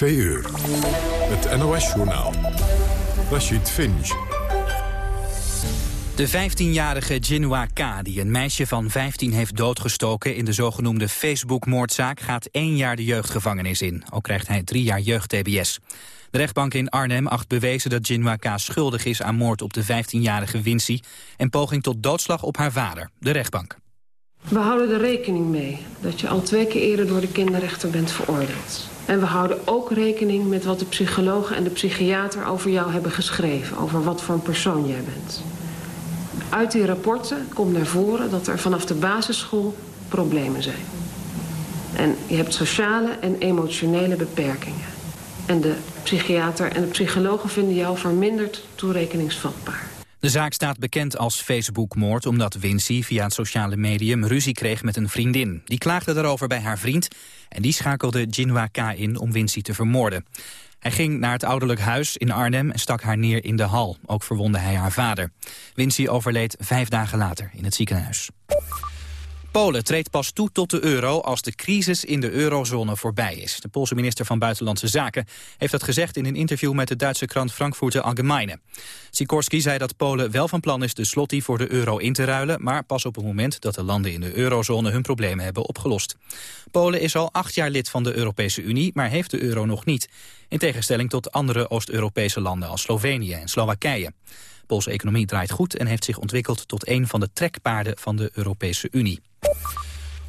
Twee uur. Het NOS-journaal. Rashid Finch. De 15-jarige Jinhua K, die een meisje van 15 heeft doodgestoken... in de zogenoemde Facebook-moordzaak, gaat één jaar de jeugdgevangenis in. Ook krijgt hij drie jaar jeugd-TBS. De rechtbank in Arnhem acht bewezen dat Jinhua K. schuldig is aan moord op de 15-jarige Wincy... en poging tot doodslag op haar vader, de rechtbank. We houden er rekening mee dat je al twee keer eerder door de kinderrechter bent veroordeeld. En we houden ook rekening met wat de psychologen en de psychiater over jou hebben geschreven. Over wat voor een persoon jij bent. Uit die rapporten komt naar voren dat er vanaf de basisschool problemen zijn. En je hebt sociale en emotionele beperkingen. En de psychiater en de psychologen vinden jou verminderd toerekeningsvatbaar. De zaak staat bekend als Facebookmoord omdat Wincy via het sociale medium ruzie kreeg met een vriendin. Die klaagde daarover bij haar vriend en die schakelde Jinwa K. in om Wincy te vermoorden. Hij ging naar het ouderlijk huis in Arnhem en stak haar neer in de hal. Ook verwonde hij haar vader. Wincy overleed vijf dagen later in het ziekenhuis. Polen treedt pas toe tot de euro als de crisis in de eurozone voorbij is. De Poolse minister van Buitenlandse Zaken heeft dat gezegd in een interview met de Duitse krant Frankfurter Allgemeine. Sikorski zei dat Polen wel van plan is de slotty voor de euro in te ruilen, maar pas op het moment dat de landen in de eurozone hun problemen hebben opgelost. Polen is al acht jaar lid van de Europese Unie, maar heeft de euro nog niet. In tegenstelling tot andere Oost-Europese landen als Slovenië en Slowakije. Poolse economie draait goed en heeft zich ontwikkeld tot een van de trekpaarden van de Europese Unie.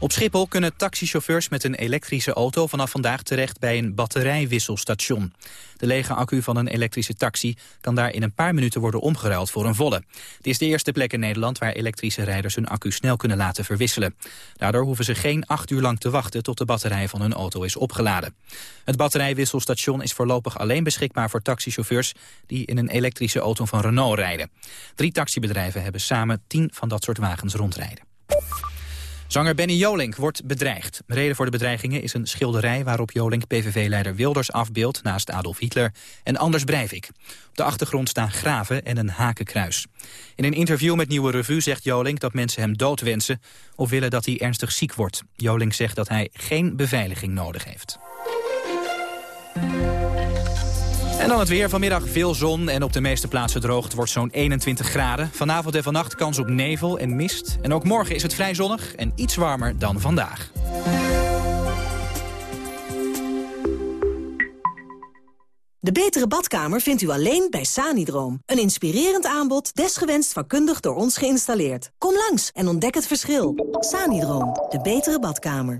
Op Schiphol kunnen taxichauffeurs met een elektrische auto vanaf vandaag terecht bij een batterijwisselstation. De lege accu van een elektrische taxi kan daar in een paar minuten worden omgeruild voor een volle. Het is de eerste plek in Nederland waar elektrische rijders hun accu snel kunnen laten verwisselen. Daardoor hoeven ze geen acht uur lang te wachten tot de batterij van hun auto is opgeladen. Het batterijwisselstation is voorlopig alleen beschikbaar voor taxichauffeurs die in een elektrische auto van Renault rijden. Drie taxibedrijven hebben samen tien van dat soort wagens rondrijden. Zanger Benny Jolink wordt bedreigd. Reden voor de bedreigingen is een schilderij waarop Jolink PVV-leider Wilders afbeeldt naast Adolf Hitler en Anders Breivik. Op de achtergrond staan graven en een hakenkruis. In een interview met Nieuwe Revue zegt Jolink dat mensen hem dood wensen of willen dat hij ernstig ziek wordt. Jolink zegt dat hij geen beveiliging nodig heeft. En dan het weer. Vanmiddag veel zon en op de meeste plaatsen droog. Het wordt zo'n 21 graden. Vanavond en vannacht kans op nevel en mist. En ook morgen is het vrij zonnig en iets warmer dan vandaag. De betere badkamer vindt u alleen bij Sanidroom. Een inspirerend aanbod, desgewenst vakkundig door ons geïnstalleerd. Kom langs en ontdek het verschil. Sanidroom, de betere badkamer.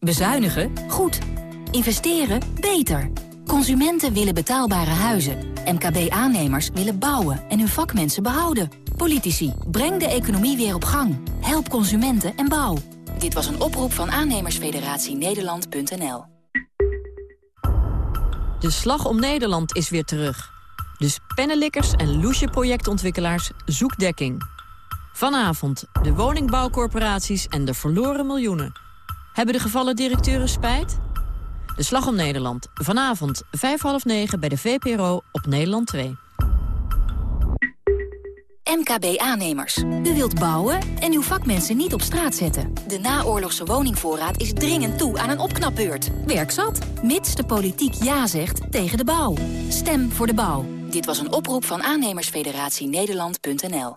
Bezuinigen? Goed. Investeren? Beter. Consumenten willen betaalbare huizen. MKB-aannemers willen bouwen en hun vakmensen behouden. Politici, breng de economie weer op gang. Help consumenten en bouw. Dit was een oproep van aannemersfederatie Nederland.nl. De Slag om Nederland is weer terug. Dus pennenlikkers en loesje projectontwikkelaars zoek dekking. Vanavond de woningbouwcorporaties en de verloren miljoenen. Hebben de gevallen directeuren spijt? De Slag om Nederland. Vanavond, vijf half negen bij de VPRO op Nederland 2. MKB-aannemers. U wilt bouwen en uw vakmensen niet op straat zetten. De naoorlogse woningvoorraad is dringend toe aan een opknapbeurt. Werk zat, mits de politiek ja zegt tegen de bouw. Stem voor de bouw. Dit was een oproep van aannemersfederatie Nederland.nl.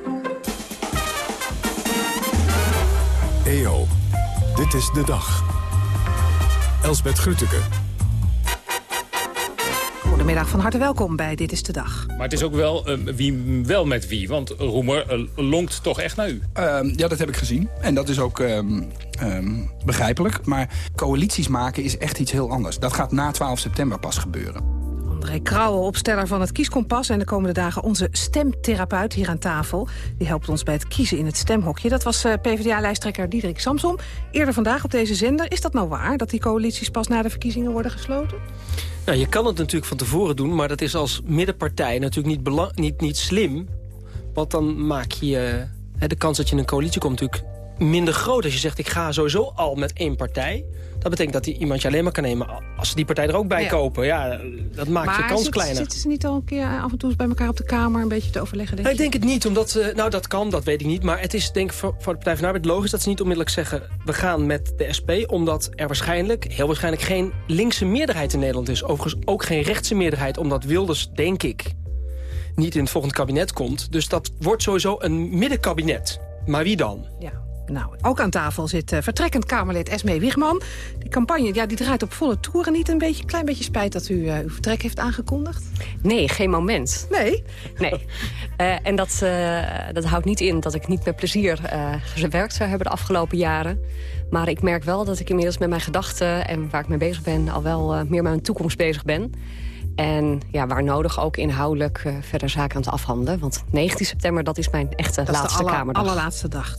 EO, dit is de dag. Elsbet Grütke. Goedemiddag, van harte welkom bij Dit is de Dag. Maar het is ook wel uh, wie wel met wie, want Roemer uh, lonkt toch echt naar u. Uh, ja, dat heb ik gezien. En dat is ook um, um, begrijpelijk. Maar coalities maken is echt iets heel anders. Dat gaat na 12 september pas gebeuren. André Krauwe, opsteller van het Kieskompas... en de komende dagen onze stemtherapeut hier aan tafel. Die helpt ons bij het kiezen in het stemhokje. Dat was uh, PvdA-lijsttrekker Diederik Samsom. Eerder vandaag op deze zender. Is dat nou waar, dat die coalities pas na de verkiezingen worden gesloten? Nou, je kan het natuurlijk van tevoren doen... maar dat is als middenpartij natuurlijk niet, niet, niet slim. Want dan maak je... Uh, de kans dat je in een coalitie komt natuurlijk minder groot. Als je zegt, ik ga sowieso al met één partij... Dat betekent dat die iemand je alleen maar kan nemen als ze die partij er ook bij kopen. Ja, dat maakt maar je kans zit, kleiner. zitten ze niet al een keer af en toe bij elkaar op de kamer een beetje te overleggen? Denk ik denk het niet, omdat... Uh, nou, dat kan, dat weet ik niet. Maar het is denk ik voor, voor de Partij van de Arbeid logisch dat ze niet onmiddellijk zeggen... we gaan met de SP, omdat er waarschijnlijk, heel waarschijnlijk... geen linkse meerderheid in Nederland is. Overigens ook geen rechtse meerderheid, omdat Wilders, denk ik... niet in het volgende kabinet komt. Dus dat wordt sowieso een middenkabinet. Maar wie dan? Ja. Nou, ook aan tafel zit uh, vertrekkend Kamerlid Esmee Wigman. Die campagne ja, die draait op volle toeren. Niet een beetje, klein beetje spijt dat u uh, uw vertrek heeft aangekondigd? Nee, geen moment. Nee? Nee. Uh, en dat, dat houdt niet in dat ik niet met plezier gewerkt zou hebben de afgelopen jaren. Maar ik merk wel dat ik inmiddels met mijn gedachten... en waar ik mee bezig ben, al wel meer met mijn toekomst bezig ben. En ja, waar nodig ook inhoudelijk uh, verder zaken aan te afhandelen. Want 19 september, dat is mijn echte dat laatste is de Kamerdag. allerlaatste dag.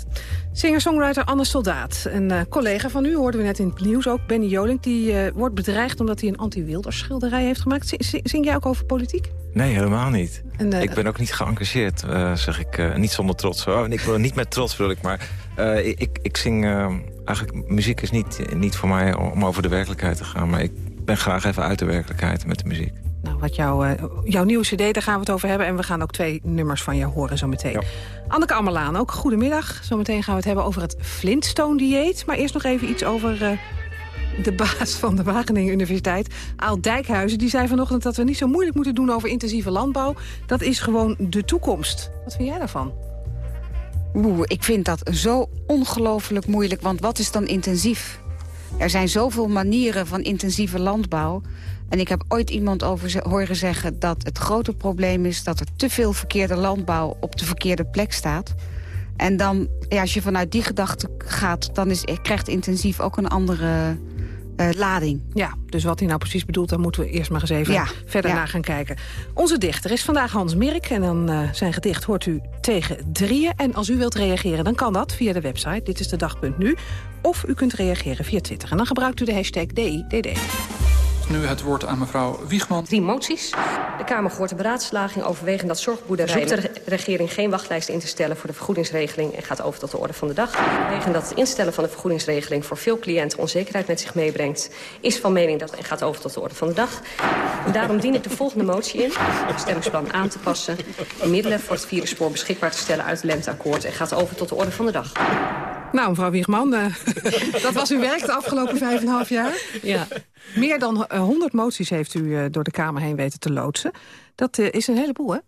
Singer-songwriter Anne Soldaat. Een uh, collega van u, hoorden we net in het nieuws ook. Benny Jolink, die uh, wordt bedreigd omdat hij een anti-Wilders schilderij heeft gemaakt. Z zing jij ook over politiek? Nee, helemaal niet. En, ik ben ook niet geëngageerd, zeg ik. niet zonder trots. Oh, ik wil niet met trots, wil ik. Maar ik, ik, ik, zing... eigenlijk, muziek is niet, niet voor mij om over de werkelijkheid te gaan. Maar ik ben graag even uit de werkelijkheid met de muziek. Nou, wat jouw, uh, jouw nieuwe cd, daar gaan we het over hebben. En we gaan ook twee nummers van je horen zometeen. Ja. Anneke Ammerlaan, ook goedemiddag. Zometeen gaan we het hebben over het Flintstone-dieet. Maar eerst nog even iets over uh, de baas van de Wageningen Universiteit. Aal Dijkhuizen, die zei vanochtend dat we niet zo moeilijk moeten doen over intensieve landbouw. Dat is gewoon de toekomst. Wat vind jij daarvan? Oeh, ik vind dat zo ongelooflijk moeilijk. Want wat is dan intensief? Er zijn zoveel manieren van intensieve landbouw. En ik heb ooit iemand over horen zeggen dat het grote probleem is... dat er te veel verkeerde landbouw op de verkeerde plek staat. En dan, ja, als je vanuit die gedachte gaat... dan is, krijgt intensief ook een andere uh, lading. Ja, dus wat hij nou precies bedoelt... daar moeten we eerst maar eens even ja, verder ja. naar gaan kijken. Onze dichter is vandaag Hans Mirk. En dan uh, zijn gedicht hoort u tegen drieën. En als u wilt reageren, dan kan dat via de website. Dit is de dag.nu. Of u kunt reageren via Twitter. En dan gebruikt u de hashtag DIDD. Nu het woord aan mevrouw Wiegman. Drie moties. De Kamer gehoord de beraadslaging overwegend dat zorgboerderijen... zoekt de regering geen wachtlijst in te stellen voor de vergoedingsregeling... en gaat over tot de orde van de dag. Overwegend dat het instellen van de vergoedingsregeling... voor veel cliënten onzekerheid met zich meebrengt... is van mening dat en gaat over tot de orde van de dag. Daarom dien ik de volgende motie in... om het stemmingsplan aan te passen... en middelen voor het vierde spoor beschikbaar te stellen uit het lenteakkoord... en gaat over tot de orde van de dag. Nou, mevrouw Wiegman, uh, dat was uw werk de afgelopen vijf en een half jaar. Ja. Meer dan 100 moties heeft u uh, door de Kamer heen weten te loodsen. Dat is een heleboel, hè?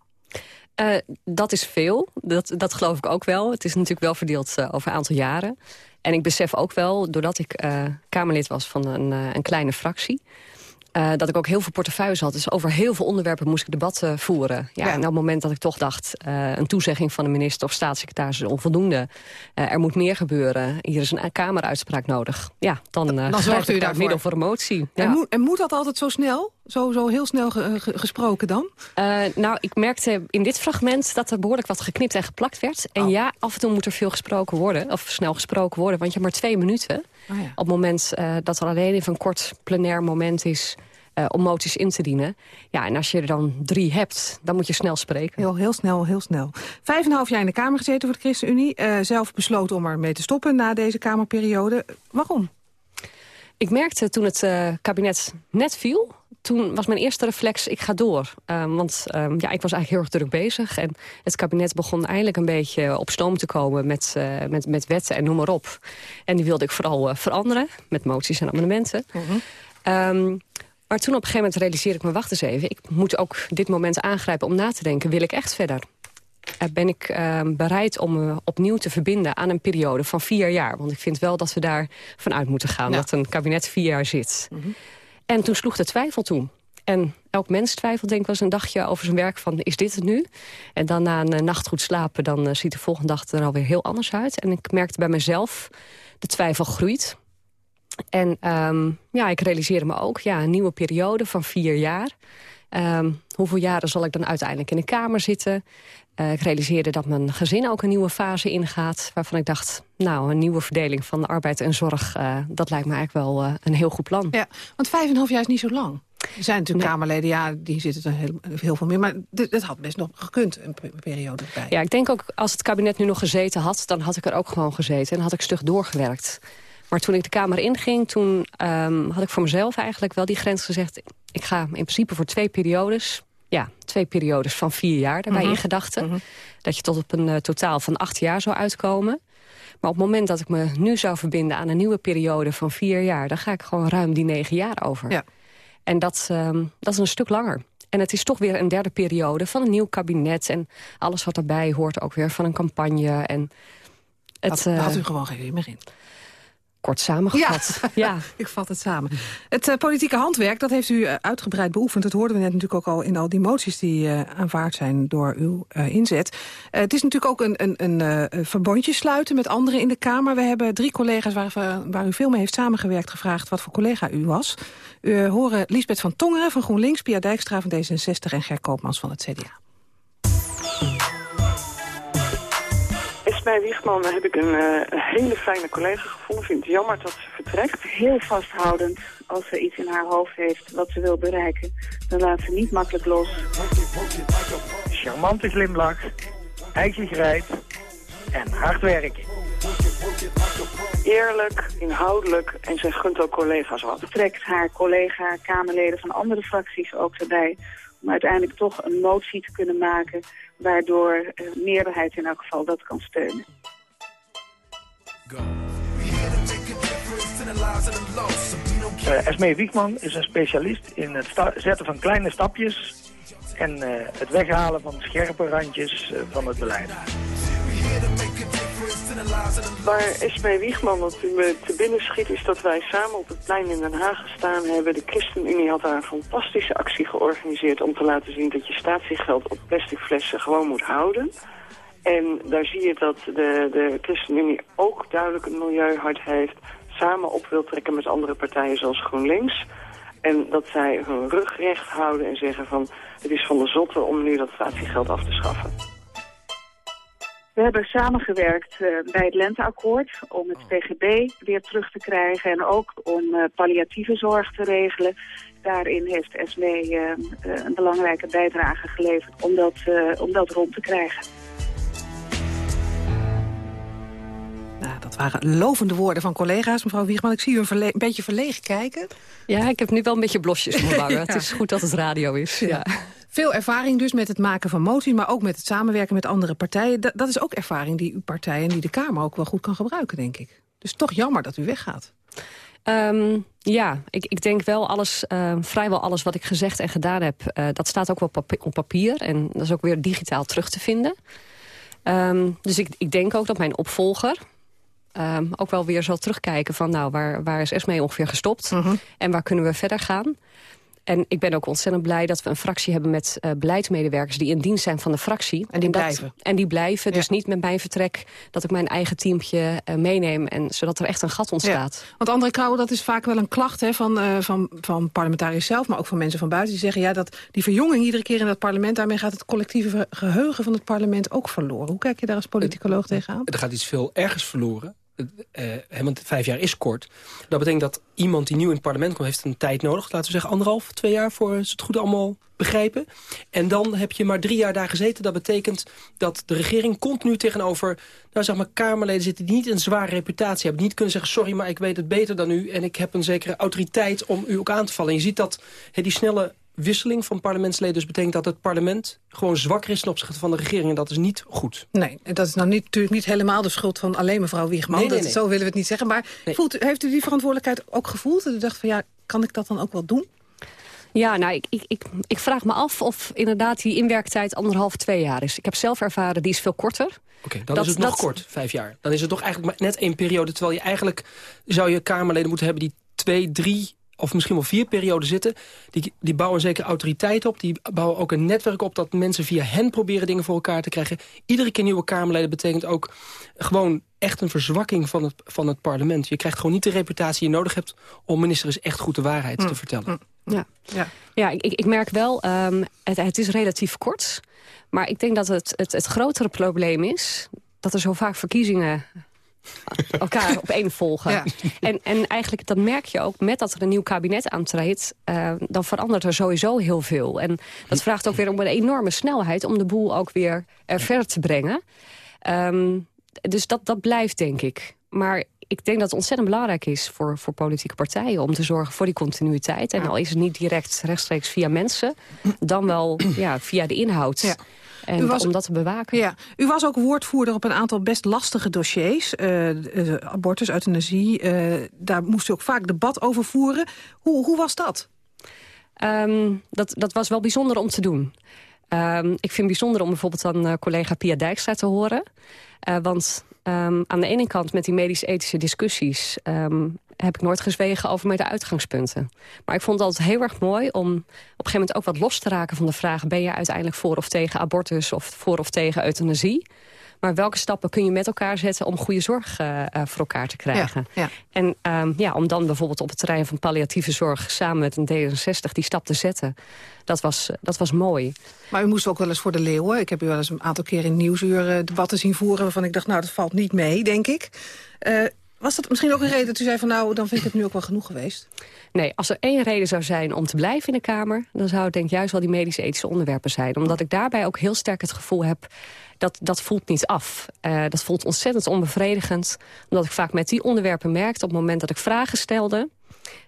Uh, dat is veel, dat, dat geloof ik ook wel. Het is natuurlijk wel verdeeld over een aantal jaren. En ik besef ook wel, doordat ik Kamerlid was van een, een kleine fractie... Uh, dat ik ook heel veel portefeuilles had. Dus over heel veel onderwerpen moest ik debatten voeren. Ja, ja. En op het moment dat ik toch dacht... Uh, een toezegging van de minister of staatssecretaris is onvoldoende. Uh, er moet meer gebeuren. Hier is een kameruitspraak nodig. Ja, dan, dan zorgt u daarvoor. middel voor een motie. Ja. En, moet, en, moet, dat altijd zo snel? Zo, zo heel snel ge, ge, gesproken dan? nou, ik merkte in dit fragment dat er behoorlijk wat geknipt en geplakt werd. En oh. ja, af en toe moet er veel gesproken worden. Of snel gesproken worden. Want je hebt maar twee minuten. Oh ja. Op het moment uh, dat er alleen even een kort plenair moment is... Uh, om moties in te dienen. Ja, en als je er dan drie hebt, dan moet je snel spreken. Heel, heel snel, heel snel. Vijf en een half jaar in de Kamer gezeten voor de ChristenUnie. Uh, zelf besloten om ermee te stoppen na deze Kamerperiode. Waarom? Ik merkte toen het uh, kabinet net viel toen was mijn eerste reflex, ik ga door. Um, want um, ja, ik was eigenlijk heel erg druk bezig. En het kabinet begon eindelijk een beetje op stoom te komen met, uh, met, met wetten en noem maar op. En die wilde ik vooral uh, veranderen, met moties en amendementen. -huh. um, maar toen op een gegeven moment realiseerde ik me, wacht eens even. Ik moet ook dit moment aangrijpen om na te denken, wil ik echt verder? ben ik ehm, bereid om me opnieuw te verbinden aan een periode van vier jaar. Want ik vind wel dat we daar vanuit moeten gaan. Dat een kabinet vier jaar zit. Mhm. En toen sloeg de twijfel toe. En elk mens twijfelt denk ik wel eens een dagje over zijn werk van is dit het nu? En dan na een eh, nacht goed slapen, dan eh, ziet de volgende dag er alweer heel anders uit. En ik merkte bij mezelf, de twijfel groeit. En ehm, ja, ik realiseerde me ook, ja, een nieuwe periode van vier jaar. Ehm, hoeveel jaren zal ik dan uiteindelijk in de Kamer zitten? Eh, ik realiseerde dat mijn gezin ook een nieuwe fase ingaat... waarvan ik dacht, nou, een nieuwe verdeling van de arbeid en zorg... Uh, dat lijkt me eigenlijk wel uh, een heel goed plan. Ja, want vijf en een half jaar is niet zo lang. Er zijn natuurlijk Kamerleden, ja, die zitten er heel, heel veel meer. Maar dat had best nog gekund, een periode bij. Ja, ik denk ook, als het kabinet nu nog gezeten had... dan had ik er ook gewoon gezeten en had ik stug doorgewerkt. Maar toen ik de Kamer inging, toen um, had ik voor mezelf eigenlijk wel die grens gezegd... ik ga in principe voor twee periodes ja, twee periodes van vier jaar daarbij Mhm. in gedachten. Dat je tot op een uh, totaal van acht jaar zou uitkomen. Maar op het moment dat ik me nu zou verbinden aan een nieuwe periode van vier jaar... dan ga ik gewoon ruim die negen jaar over. Ja. En dat, um, dat is een stuk langer. En het is toch weer een derde periode van een nieuw kabinet... en alles wat daarbij hoort ook weer van een campagne. En het, had u uh, gewoon geen meer in. Kort samengevat. Ja, ik vat het samen. Het uh, politieke handwerk, dat heeft u uh, uitgebreid beoefend. Dat hoorden we net natuurlijk ook al in al die moties die uh, aanvaard zijn door uw inzet. het is natuurlijk ook een, een, een verbondje sluiten met anderen in de Kamer. We hebben drie collega's waar, waar, u veel mee heeft samengewerkt gevraagd wat voor collega u was. U horen Lisbeth van Tongeren van GroenLinks, Pia Dijkstra van D66 en Ger Koopmans van het CDA. Esmee Wiegman heb ik een, uh, een, hele fijne collega gevonden. vind het jammer dat ze vertrekt. Heel vasthoudend. Als ze iets in haar hoofd heeft wat ze wil bereiken, dan laat ze niet makkelijk los. Charmante glimlach, ijzigheid en hard werken. Eerlijk, inhoudelijk en zij gunt ook collega's wat. Ze trekt haar collega, Kamerleden van andere fracties ook erbij om uiteindelijk toch een motie te kunnen maken... waardoor de meerderheid in elk geval dat kan steunen. Uh, Esmee Wiegman is een specialist in het zetten van kleine stapjes... en uh, het weghalen van scherpe randjes van het beleid. Waar Esmee Wiegman wat me te binnen schiet is dat wij samen op het plein in Den Haag gestaan hebben. De ChristenUnie had daar een fantastische actie georganiseerd om te laten zien dat je statiegeld op plastic flessen gewoon moet houden. En daar zie je dat de, de ChristenUnie ook duidelijk een milieuhart heeft, samen op wil trekken met andere partijen zoals GroenLinks. En dat zij hun rug recht houden en zeggen van het is van de zotte om nu dat statiegeld af te schaffen. We hebben samengewerkt uh, bij het Lenteakkoord om het PGB weer terug te krijgen en ook om uh, palliatieve zorg te regelen. Daarin heeft SME uh, een belangrijke bijdrage geleverd om dat, om dat rond te krijgen. Nou, dat waren lovende woorden van collega's, mevrouw Wiegman. Ik zie u een, een beetje verlegen kijken. Ja, ik heb nu wel een beetje blosjes op mijn wangen. ja. Het is goed dat het radio is. Ja. ja. Veel ervaring dus met het maken van moties, maar ook met het samenwerken met andere partijen. Dat, dat is ook ervaring die uw partij en die de Kamer ook wel goed kan gebruiken, denk ik. Dus toch jammer dat u weggaat. Um, ja, ik, ik denk wel alles, uh, vrijwel alles wat ik gezegd en gedaan heb... Uh, dat staat ook wel op papier en dat is ook weer digitaal terug te vinden. Um, dus ik, ik denk ook dat mijn opvolger... Um, ook wel weer zal terugkijken van nou, waar, waar is Esmee ongeveer gestopt... Mhm. Uh -huh. en waar kunnen we verder gaan... En ik ben ook ontzettend blij dat we een fractie hebben met uh, beleidsmedewerkers... die in dienst zijn van de fractie. En die dat, blijven. En die blijven, ja. dus niet met mijn vertrek... dat ik mijn eigen teampje uh, meeneem, en, zodat er echt een gat ontstaat. Ja. Want André Krauwe, dat is vaak wel een klacht hè, van, uh, van, van parlementariërs zelf... maar ook van mensen van buiten die zeggen... ja, dat die verjonging iedere keer in dat parlement... daarmee gaat het collectieve geheugen van het parlement ook verloren. Hoe kijk je daar als politicoloog tegenaan? Er gaat iets veel ergers verloren. Uh, want vijf jaar is kort. Dat betekent dat iemand die nieuw in het parlement komt... heeft een tijd nodig, laten we zeggen anderhalf, twee jaar... voor ze het goed allemaal begrijpen. En dan heb je maar drie jaar daar gezeten. Dat betekent dat de regering continu tegenover... nou zeg maar Kamerleden zitten die niet een zware reputatie hebben. Die niet kunnen zeggen, sorry, maar ik weet het beter dan u... en ik heb een zekere autoriteit om u ook aan te vallen. En je ziet dat die snelle wisseling van parlementsleden dus betekent dat het parlement gewoon zwakker is ten opzichte van de regering. En dat is niet goed. Nee, dat is nou niet, natuurlijk niet helemaal de schuld van alleen mevrouw Wiegman. Nee, nee, dat, nee. Zo willen we het niet zeggen. Maar Nee. voelt, u- heeft u die verantwoordelijkheid ook gevoeld? En u dacht van ja, kan ik dat dan ook wel doen? Ja, nou, ik, ik, ik, ik vraag me af of inderdaad die inwerktijd anderhalf, twee jaar is. Ik heb zelf ervaren, die is veel korter. Oké, dan is het nog kort, vijf jaar. Dan is het toch eigenlijk maar net één periode. Terwijl je eigenlijk zou je Kamerleden moeten hebben die twee, drie of misschien wel vier perioden zitten. Die, die bouwen zeker autoriteit op. Die bouwen ook een netwerk op dat mensen via hen proberen dingen voor elkaar te krijgen. Iedere keer nieuwe Kamerleden betekent ook gewoon echt een verzwakking van het, van het parlement. Je krijgt gewoon niet de reputatie die je nodig hebt om minister eens echt goed de waarheid te mm. vertellen. Mm. Ja, ja. ja ik, ik merk wel, um, het, het is relatief kort. Maar ik denk dat het, het, het grotere probleem is dat er zo vaak verkiezingen elkaar op één volgen. En, en eigenlijk, dat merk je ook, met dat er een nieuw kabinet aantreedt... Uh, dan verandert er sowieso heel veel. En dat vraagt ook weer om een enorme snelheid... om de boel ook weer er verder te brengen. Um, dus dat, dat blijft, denk ik. Maar ik denk dat het ontzettend belangrijk is voor, voor politieke partijen... om te zorgen voor die continuïteit. En al is het niet direct rechtstreeks via mensen... dan wel ja, via de inhoud. Ja. En was, om dat te bewaken. Ja. U was ook woordvoerder op een aantal best lastige dossiers. Uh, abortus, euthanasie. Uh, daar moest u ook vaak debat over voeren. Hoe, hoe was dat? Um, dat? Dat was wel bijzonder om te doen. Um, ik vind het bijzonder om bijvoorbeeld dan collega Pia Dijkstra te horen. Want um, aan de ene kant met die medisch-ethische discussies... Um, heb ik nooit gezwegen over mijn uitgangspunten. Maar ik vond het altijd heel erg mooi om op een gegeven moment ook wat los te raken van de vraag... ben je uiteindelijk voor of tegen abortus of voor of tegen euthanasie? Maar welke stappen kun je met elkaar zetten om goede zorg uh, voor elkaar te krijgen? Ja, ja. En um, ja, om dan bijvoorbeeld op het terrein van palliatieve zorg... samen met een D66 die stap te zetten, dat was, dat was mooi. Maar u moest ook wel eens voor de leeuwen. Ik heb u wel eens een aantal keer in Nieuwsuur uh, debatten zien voeren... waarvan ik dacht, nou, dat valt niet mee, denk ik. Was dat misschien ook een reden dat u zei van nou, dan vind ik het nu ook wel genoeg geweest? Nee, als er één reden zou zijn om te blijven in de Kamer... dan zou het denk ik juist wel die medische-ethische onderwerpen zijn. Omdat ik daarbij ook heel sterk het gevoel heb... dat, dat voelt niet af. Uh, dat voelt ontzettend onbevredigend. Omdat ik vaak met die onderwerpen merkte... op het moment dat ik vragen stelde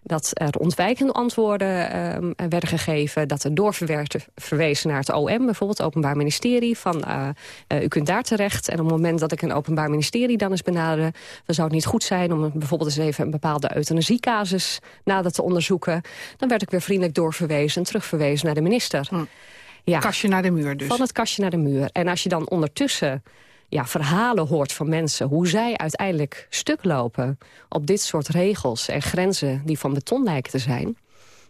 dat er ontwijkende antwoorden uh, werden gegeven... dat er doorverwezen verwezen naar het OM, bijvoorbeeld het Openbaar Ministerie... van uh, uh, u kunt daar terecht. En op het moment dat ik een Openbaar Ministerie dan eens benaderde... dan zou het niet goed zijn om bijvoorbeeld eens even een bepaalde euthanasiecasus nader te onderzoeken. Dan werd ik weer vriendelijk doorverwezen en terugverwezen naar de minister. Hm. Ja, kastje naar de muur dus. Van het kastje naar de muur. En als je dan ondertussen ja, verhalen hoort van mensen... hoe zij uiteindelijk stuk lopen op dit soort regels en grenzen... die van beton lijken te zijn...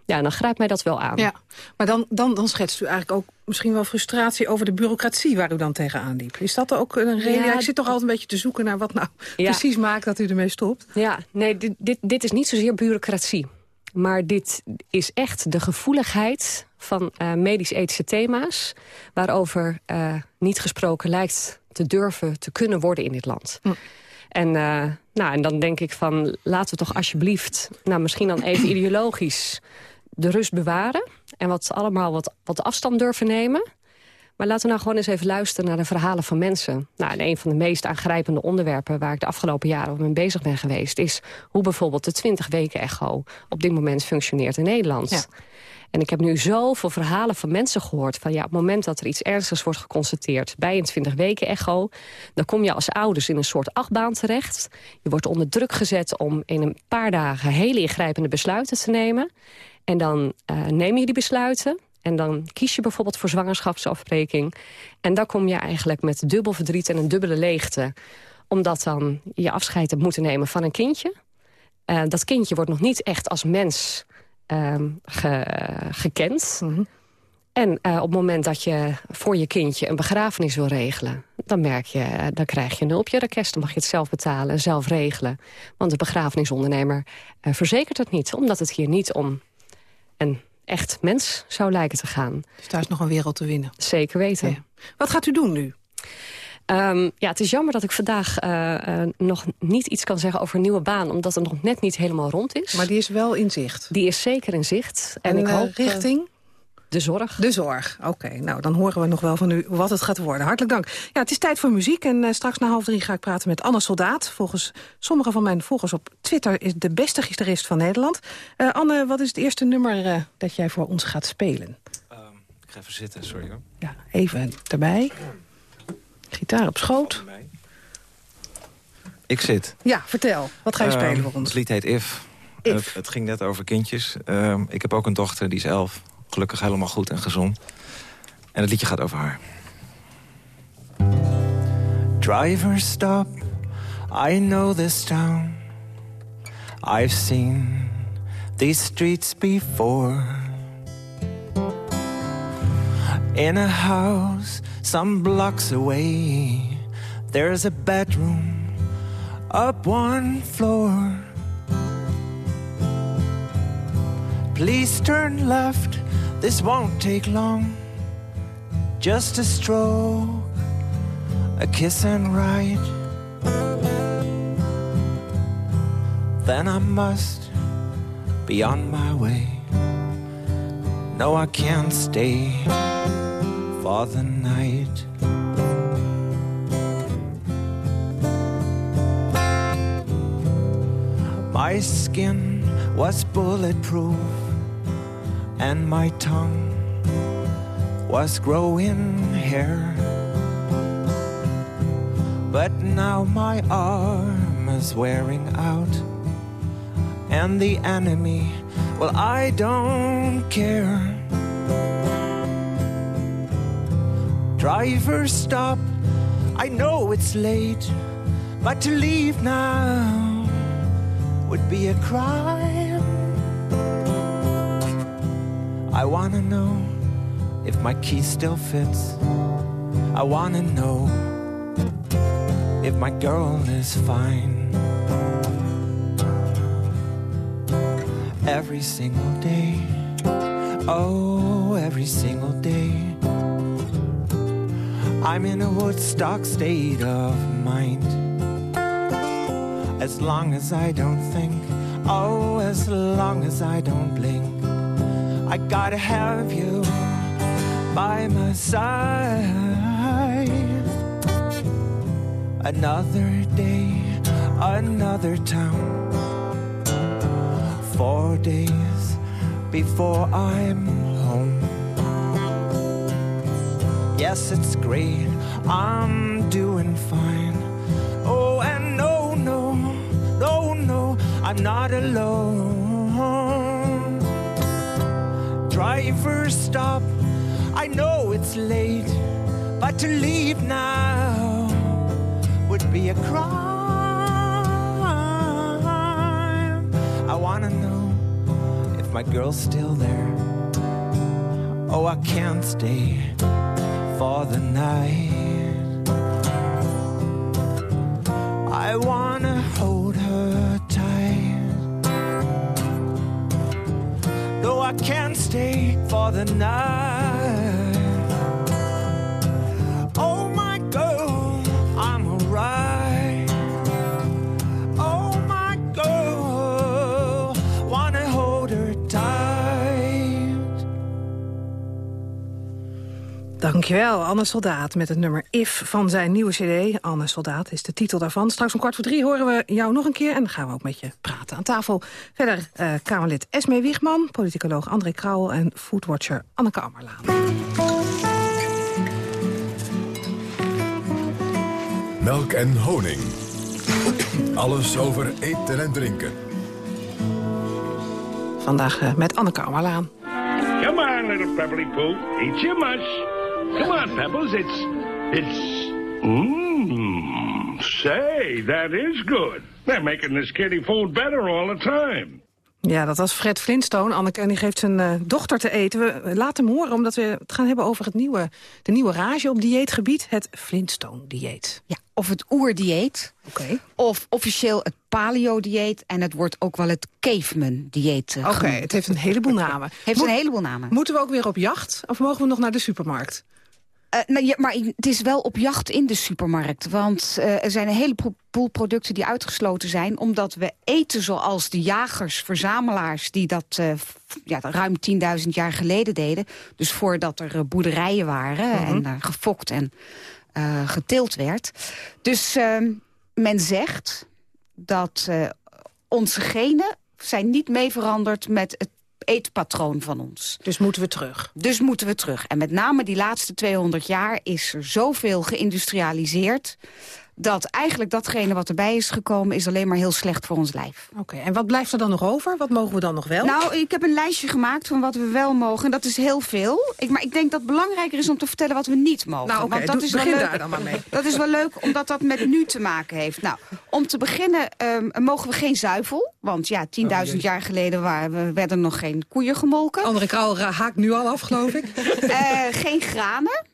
Ja, dan grijpt mij dat wel aan. Ja, maar dan, dan, dan schetst u eigenlijk ook misschien wel frustratie over de bureaucratie waar u dan tegenaan liep. Is dat ook een reden? Ja, ik zit toch altijd een beetje te zoeken naar wat nou precies maakt dat u ermee stopt. Ja, nee, dit, dit, dit is niet zozeer bureaucratie. Maar dit is echt de gevoeligheid van uh, medisch-ethische thema's... waarover uh, niet gesproken lijkt te durven te kunnen worden in dit land. Hm. En, uh, nou, en dan denk ik van, laten we toch alsjeblieft... nou, misschien dan even ideologisch de rust bewaren... en wat allemaal wat, wat afstand durven nemen... Maar laten we nou gewoon eens even luisteren naar de verhalen van mensen. Nou, en een van de meest aangrijpende onderwerpen... waar ik de afgelopen jaren mee bezig ben geweest... is hoe bijvoorbeeld de 20 weken echo op dit moment functioneert in Nederland. Ja. En ik heb nu zoveel verhalen van mensen gehoord... van ja, op het moment dat er iets ernstigs wordt geconstateerd... bij een 20 weken echo, dan kom je als ouders in een soort achtbaan terecht. Je wordt onder druk gezet om in een paar dagen... hele ingrijpende besluiten te nemen. En dan uh, neem je die besluiten... En dan kies je bijvoorbeeld voor zwangerschapsafbreking. En dan kom je eigenlijk met dubbel verdriet en een dubbele leegte. Omdat dan je afscheid hebt moeten nemen van een kindje. Uh, dat kindje wordt nog niet echt als mens Ehm, gekend. Mhm. En uh, op het moment dat je voor je kindje een begrafenis wil regelen... dan merk je, eh, dan krijg je een op je rekest. Dan mag je het zelf betalen en zelf regelen. Want de begrafenisondernemer uh, verzekert het niet. Omdat het hier niet om een echt mens zou lijken te gaan. Dus daar is nog een wereld te winnen. Zeker weten. Wat gaat u doen nu? Um, ja, het is jammer dat ik vandaag uh, uh, nog niet iets kan zeggen over een nieuwe baan... omdat het nog net niet helemaal rond is. Maar die is wel in zicht? Die is zeker in zicht. En, en ik hoop, richting? De zorg. De zorg, oké. Nou, dan horen we nog wel van u wat het gaat worden. Hartelijk dank. Ja, het is tijd voor muziek en uh, straks na half drie ga ik praten met Anne Soldaat. Volgens sommige van mijn volgers op Twitter is de beste gitarist van Nederland. Uh, Anne, wat is het eerste nummer uh, dat jij voor ons gaat spelen? Um, ik ga even zitten, sorry hoor. Ja, even erbij. Gitaar op schoot. Ik zit. Ja, vertel. Wat ga je spelen uh, voor ons? Het lied heet If. If. Het, het, ging net over kindjes. Uh, ik heb ook een dochter, die is elf. gelukkig helemaal goed en gezond. En het liedje gaat over haar. Driver, stop. I know this town. I've seen these streets before. In a house some blocks away, there's a bedroom up one floor. Please turn left, this won't take long. Just a stroke, a kiss and ride. Then I must be on my way. No, I can't stay for the night. My skin was bulletproof, and my tongue was growing hair. But now my arm is wearing out, and the enemy, well, I don't care. Driver, stop. I know it's late, but to leave now would be a crime. I wanna know if my key still fits. I wanna know if my girl is fine. Every single day, oh, every single day. I'm in a Woodstock state of mind. As long as I don't think, oh, as long as I don't blink, I gotta have you by my side. Another day, another town. Four days before I'm Yes, it's great, I'm doing fine. Oh, and no, no, no, no, I'm not alone. Driver, stop. I know it's late, but to leave now would be a crime. I wanna know if my girl's still there. Oh, I can't stay for the night. I wanna hold her tight. No, I can't stay for the night. Dankjewel, Anne Soldaat met het nummer If van zijn nieuwe cd. Anne Soldaat is de titel daarvan. Straks om kwart voor drie horen we jou nog een keer... en dan gaan we ook met je praten aan tafel. Verder eh, Kamerlid Esme Wiegman, politicoloog André Krauwel... en foodwatcher Anneke Ammerlaan. Melk en honing. Alles over eten en drinken. Vandaag eh, met Anneke Ammerlaan. Come on, little Pebbly Poo. Eat your mush. Come on, Pebbles. It's... It's... Mmm. Say, that is good. They're making this kiddie food better all the time. Ja, dat was Fred Flintstone. Anneke, en die geeft zijn eh, dochter te eten. We laten hem horen, omdat we het gaan hebben over het nieuwe, de nieuwe rage op dieetgebied. Het Flintstone-dieet. Ja, of het oerdieet. Oké. Of officieel het paleo-dieet. En het wordt ook wel het caveman-dieet eh, Oké, het heeft een heleboel namen. Heeft Moet- een heleboel namen. Moeten we ook weer op jacht? Of mogen we nog naar de supermarkt? Eh, nou, ja, maar het is wel op jacht in de supermarkt. Want eh, er zijn een heleboel producten die uitgesloten zijn... omdat we eten zoals de jagers, verzamelaars... die dat eh, ja, ruim 10.000 jaar geleden deden. Dus voordat er boerderijen waren Mhm. en gefokt en geteeld werd. Dus eh, men zegt dat onze genen zijn niet mee veranderd met het eetpatroon van ons. Dus moeten we terug. Dus moeten we terug. En met name die laatste 200 jaar is er zoveel geïndustrialiseerd... dat eigenlijk datgene wat erbij is gekomen... is alleen maar heel slecht voor ons lijf. Oké, en wat blijft er dan nog over? Wat mogen we dan nog wel? Nou, ik heb een lijstje gemaakt van wat we wel mogen. En dat is heel veel. Ik, maar ik denk dat het belangrijker is om te vertellen wat we niet mogen. Nou, oké, dat doe- is wel leuk. daar dan maar mee. Dat is wel leuk, omdat dat met nu te maken heeft. Nou, om te beginnen ehm, mogen we geen zuivel. Want ja, 10.000 jaar geleden waren, we- werden nog geen koeien gemolken. Andere Kraal ra- haakt nu al af, geloof ik. Eh, geen granen.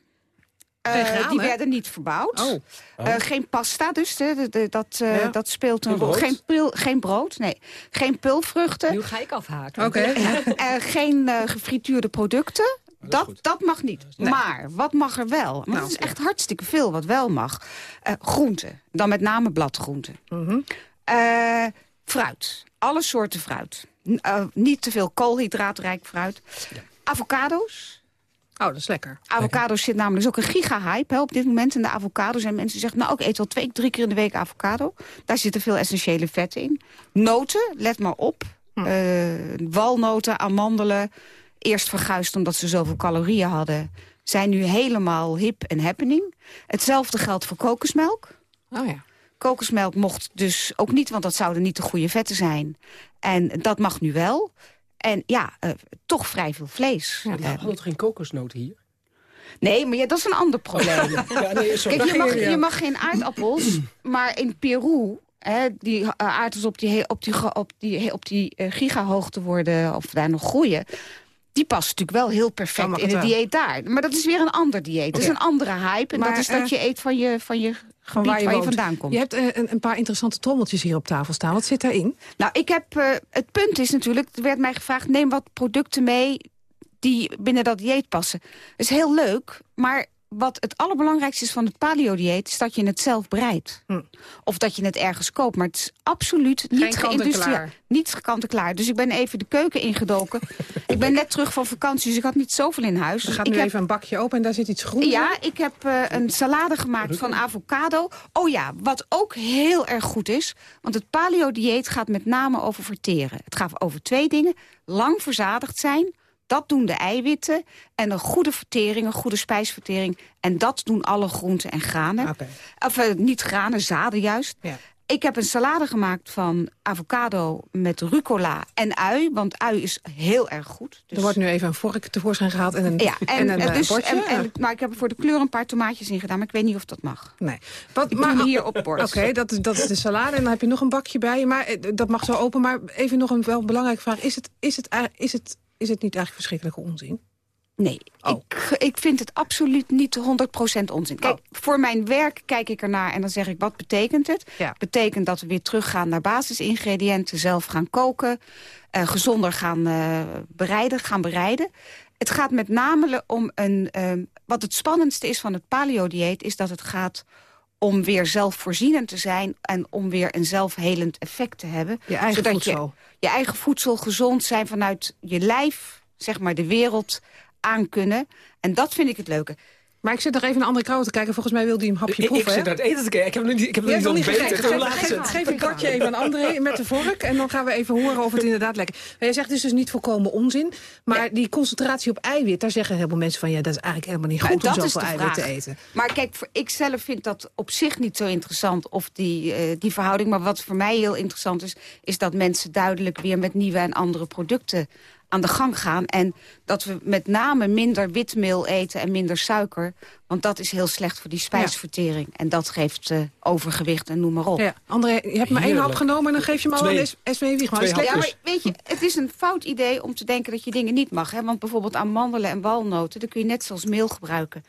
Eh, die werden niet verbouwd. Oh. Eh, geen pasta, dus de, de- de- dat, eh, Ja. dat speelt een Geen rol. Geen, pil, geen brood, nee. Geen pulvruchten. Nu ga ik afhaken. Oké. Eh, geen eh, gefrituurde producten. Dat, dat mag niet. Maar wat mag er wel? Want Nou, het is echt hartstikke veel wat wel mag. Eh, groenten. Dan met name bladgroenten. Mhm. Eh, fruit. Alle soorten fruit. N- eh, niet te veel koolhydraatrijk fruit. Avocado's. Oh, dat is lekker. Avocado's zit namelijk ook een giga-hype op dit moment in de avocado's. En mensen zeggen, nou, ik eet al twee, drie keer in de week avocado. Daar zitten veel essentiële vetten in. Noten, let maar op. Eh, walnoten, amandelen. Eerst verguisd omdat ze zoveel calorieën hadden. Zijn nu helemaal hip en happening. Hetzelfde geldt voor kokosmelk. Oh ja. Kokosmelk mocht dus ook niet, want dat zouden niet de goede vetten zijn. En dat mag nu wel. En ja, eh, toch vrij veel vlees. Ja, Eh, we hadden toch geen kokosnoten hier? Nee, maar ja, dat is een ander probleem. Ja, nee. Kijk, je mag, je mag geen aardappels, maar in Peru... Hè, die uh, aardappels op die, op die, op die, op die eh, gigahoogte worden, of daar nog groeien... die passen natuurlijk wel heel perfect in het dieet daar. Maar dat is weer een ander dieet. Dat is een andere hype. En Maar, dat is dat eh, je eet van je, van je Van gebied waar je, vandaan komt. Je hebt eh, een, een paar interessante trommeltjes hier op tafel staan. Wat zit daarin? Nou, ik heb, eh, het punt is natuurlijk, er werd mij gevraagd... neem wat producten mee die binnen dat dieet passen. Dat is heel leuk, maar wat het allerbelangrijkste is van het paleo-dieet... is dat je het zelf bereidt. Of dat je het ergens koopt. Maar het is absoluut niet Hm. kant en geïndustrie- klaar. Niet kant en klaar. Dus ik ben even de keuken ingedoken. ik ben net terug van vakantie, dus ik had niet zoveel in huis. Er Dus gaat ik nu heb even een bakje open en daar zit iets groens ja, in. ik heb eh, een salade gemaakt van avocado. Oh ja, wat ook heel erg goed is. Want het paleo-dieet gaat met name over verteren. Het gaat over twee dingen. Lang verzadigd zijn. Dat doen de eiwitten. En een goede vertering, een goede spijsvertering. En dat doen alle groenten en granen. Of eh, niet granen, zaden juist. Ik heb een salade gemaakt van avocado met rucola en ui. Want ui is heel erg goed. Dus Er wordt nu even een vork tevoorschijn gehaald en een, ja, en, en een en eh, dus, bordje. en, maar ik heb er voor de kleur een paar tomaatjes in gedaan, maar ik weet niet of dat mag. Nee. Wat, Ik hem hier op bord. Oké, dat, is- dat is de salade. En dan heb je nog een bakje bij je. Maar eh, dat mag zo open. Maar even nog een wel belangrijke vraag. Is het, is het, eigenlijk- is het, is het niet eigenlijk verschrikkelijke onzin? Nee, Oh. ik, ik vind het absoluut niet 100% onzin. Kijk, voor mijn werk kijk ik ernaar en dan zeg ik, wat betekent het? Betekent dat we weer teruggaan naar basisingrediënten, zelf gaan koken, eh, gezonder gaan eh, bereiden, gaan bereiden. Het gaat met name om een... ehm, wat het spannendste is van het paleo-dieet... is dat het gaat om weer zelfvoorzienend te zijn... en om weer een zelfhelend effect te hebben. Je eigen zodat voedsel. Je, je eigen voedsel gezond zijn vanuit je lijf, zeg maar de wereld aankunnen. En dat vind ik het leuke. Maar ik zit nog even naar andere krauw te kijken. Volgens mij wil hij hem hapje Ik, proeven. ik zit naar het eten te kijken. Ik heb nog niet, ik heb nog niet ontbeten. Geef, het bordje even aan André met de vork. En dan gaan we even horen of het inderdaad lekker is. Maar jij zegt het is dus niet volkomen onzin. Maar die concentratie op eiwit, daar zeggen heel veel mensen van... ja, dat is eigenlijk helemaal niet goed om zoveel eiwit te eten. Maar kijk, voor, ik zelf vind dat op zich niet zo interessant, of die, eh, die verhouding. Maar wat voor mij heel interessant is, is dat mensen duidelijk weer met nieuwe en andere producten aan de gang gaan. En dat we met name minder witmeel eten en minder suiker. Want dat is heel slecht voor die spijsvertering. En dat geeft eh, overgewicht en noem maar op. Ja, André, je hebt maar één hap genomen en dan geef je hem al aan Esmee Wiegman. Ja, maar weet je, het is een fout idee om te denken dat je dingen niet mag. Hè? Want bijvoorbeeld amandelen en walnoten, daar kun je net zoals meel gebruiken.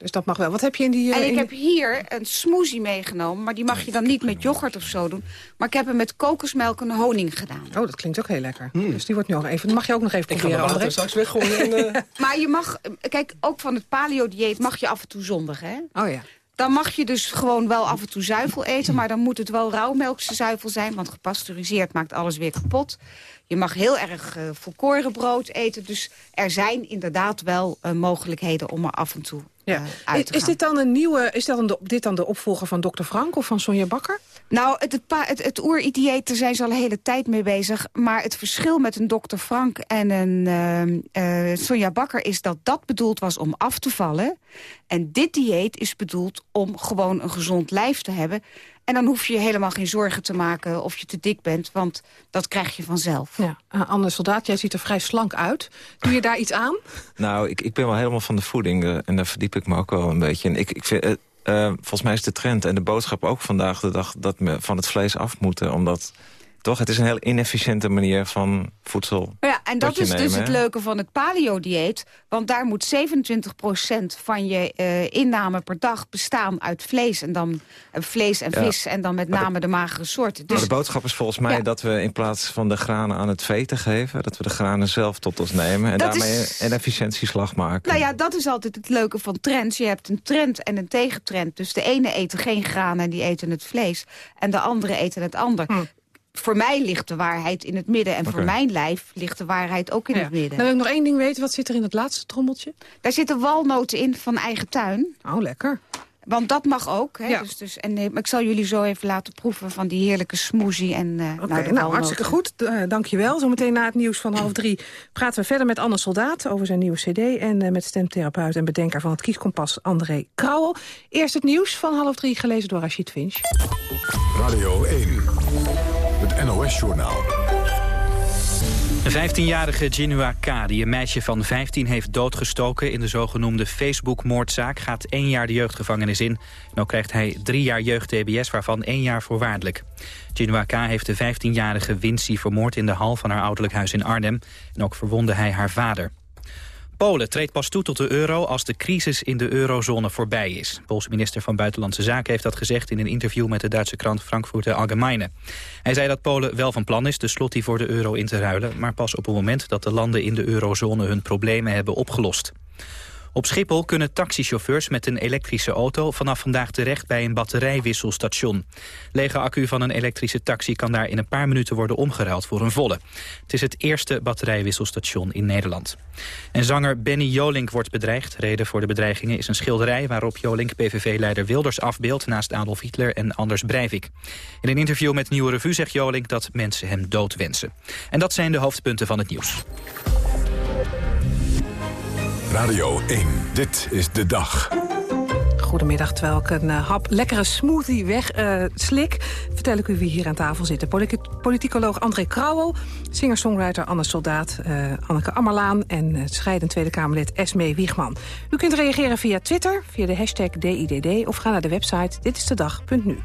Dus dat mag wel. Wat heb je in die... eh, En ik in heb hier een smoothie meegenomen, maar die mag je dan niet met yoghurt of zo doen. Maar ik heb hem met kokosmelk en honing gedaan. Oh, dat klinkt ook heel lekker. Dus die wordt nu ook even... Dat mag je ook nog even Ik ga proberen, mijn water André. straks weggooien. En, eh, Maar je mag, kijk, ook van het paleo-dieet mag je af en toe zondigen, hè? Oh ja. Dan mag je dus gewoon wel af en toe zuivel eten... maar dan moet het wel rauwmelkse zuivel zijn... want gepasteuriseerd maakt alles weer kapot. Je mag heel erg eh volkoren brood eten. Dus er zijn inderdaad wel eh, mogelijkheden om er af en toe Ja. Is, is, dit dan een nieuwe, is dat een, dit dan de opvolger van Dr. Frank of van Sonja Bakker? Nou, het, het, het, het oer-dieet, daar zijn ze al een hele tijd mee bezig. Maar het verschil met een Dr. Frank en een uh, Sonja Bakker... is dat dat bedoeld was om af te vallen. En dit dieet is bedoeld om gewoon een gezond lijf te hebben. En dan hoef je helemaal geen zorgen te maken of je te dik bent, want dat krijg je vanzelf. Ja. Uh, Anne Soldaat, jij ziet er vrij slank uit. Doe je daar iets aan? Nou, ik, ik ben wel helemaal van de voeding uh, en daar verdiep ik me ook wel een beetje. En ik, ik vind, uh, volgens mij is de trend en de boodschap ook vandaag de dag... dat we van het vlees af moeten, omdat toch? Het is een heel inefficiënte manier van voedsel Ja, en dat is nemen, dus het leuke van het paleo-dieet. Want daar moet 27% van je uh, inname per dag bestaan uit vlees. En dan uh, vlees en vis en dan met name de, de magere soorten. Dus, maar de boodschap is volgens mij ja. dat we in plaats van de granen aan het vee te geven... dat we de granen zelf tot ons nemen en dat daarmee is... een efficiëntieslag maken. Nou ja, dat is altijd het leuke van trends. Je hebt een trend en een tegentrend. Dus de ene eten geen granen en die eten het vlees. En de andere eten het ander. Hm voor mij ligt de waarheid in het midden. En okay. voor mijn lijf ligt de waarheid ook in ja. het midden. Dan wil ik nog één ding weten. Wat zit er in het laatste trommeltje? Daar zitten walnoten in van eigen tuin. Oh, lekker. Want dat mag ook. Hè? Ja. Dus, dus, en, maar ik zal jullie zo even laten proeven van die heerlijke smoothie. En, uh, Oké, okay, nou, nou hartstikke goed. Uh, dank je wel. Zometeen na het nieuws van half drie praten we verder met Anne Soldaat over zijn nieuwe cd. En uh, met stemtherapeut en bedenker van het kieskompas André Krauwel. Eerst het nieuws van half drie, gelezen door Rachid Finch. Radio 1. NOS-journaal. Een 15-jarige Jinua K, die een meisje van 15 heeft doodgestoken... in de zogenoemde Facebook-moordzaak, gaat één jaar de jeugdgevangenis in. Ook krijgt hij drie jaar jeugd-TBS, waarvan één jaar voorwaardelijk. Jinua K heeft de 15-jarige Wincy vermoord in de hal van haar ouderlijk huis in Arnhem. En ook verwonde hij haar vader. Polen treedt pas toe tot de euro als de crisis in de eurozone voorbij is. De Poolse minister van Buitenlandse Zaken heeft dat gezegd... in een interview met de Duitse krant Frankfurter Allgemeine. Hij zei dat Polen wel van plan is de slotty voor de euro in te ruilen... maar pas op het moment dat de landen in de eurozone hun problemen hebben opgelost. Op Schiphol kunnen taxichauffeurs met een elektrische auto vanaf vandaag terecht bij een batterijwisselstation. Lege accu van een elektrische taxi kan daar in een paar minuten worden omgeruild voor een volle. Het is het eerste batterijwisselstation in Nederland. En zanger Benny Jolink wordt bedreigd. Reden voor de bedreigingen is een schilderij waarop Jolink PVV-leider Wilders afbeeldt naast Adolf Hitler en Anders Breivik. In een interview met Nieuwe Revue zegt Jolink dat mensen hem dood wensen. En dat zijn de hoofdpunten van het nieuws. Radio 1, dit is de dag. Goedemiddag, terwijl ik een uh, hap lekkere smoothie weg uh, slik... vertel ik u wie hier aan tafel. Polit politicoloog André Krauwel, singer-songwriter Anne Soldaat... Uh, Anneke Ammerlaan en scheidend Tweede Kamerlid Esme Wiegman. U kunt reageren via Twitter, via de hashtag DIDD... of ga naar de website ditistedag.nu.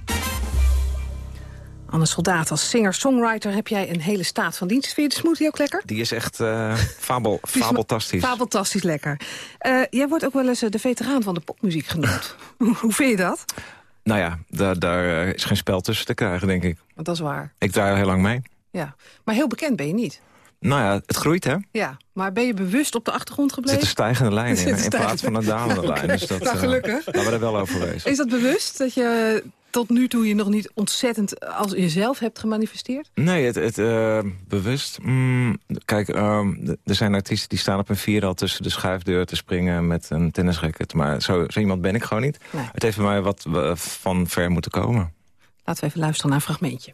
Anne Soldaat, als singer-songwriter heb jij een hele staat van dienst. Vind je de smoothie ook lekker? Die is echt uh, fabel, fabeltastisch. Fabeltastisch lekker. Uh, jij wordt ook wel eens de veteraan van de popmuziek genoemd. Hoe vind je dat? Nou ja, daar, daar is geen spel tussen te krijgen, denk ik. Want dat is waar. Ik draai al heel lang mee. Ja, maar heel bekend ben je niet. Nou ja, het groeit, hè? Ja, maar ben je bewust op de achtergrond gebleven? Er zit een stijgende lijn in, in plaats van een dalende okay. lijn. Dus dat, nou, gelukkig. Uh, laten we er wel over wezen. Is dat bewust, dat je tot nu toe je nog niet ontzettend als jezelf hebt gemanifesteerd? Nee, het, het uh, bewust. Mm, kijk, um, er zijn artiesten die staan op een viertal tussen de schuifdeur te springen met een tennisracket. Maar zo, zo iemand ben ik gewoon niet. Nee. Het heeft bij mij wat van ver moeten komen. Laten we even luisteren naar een fragmentje.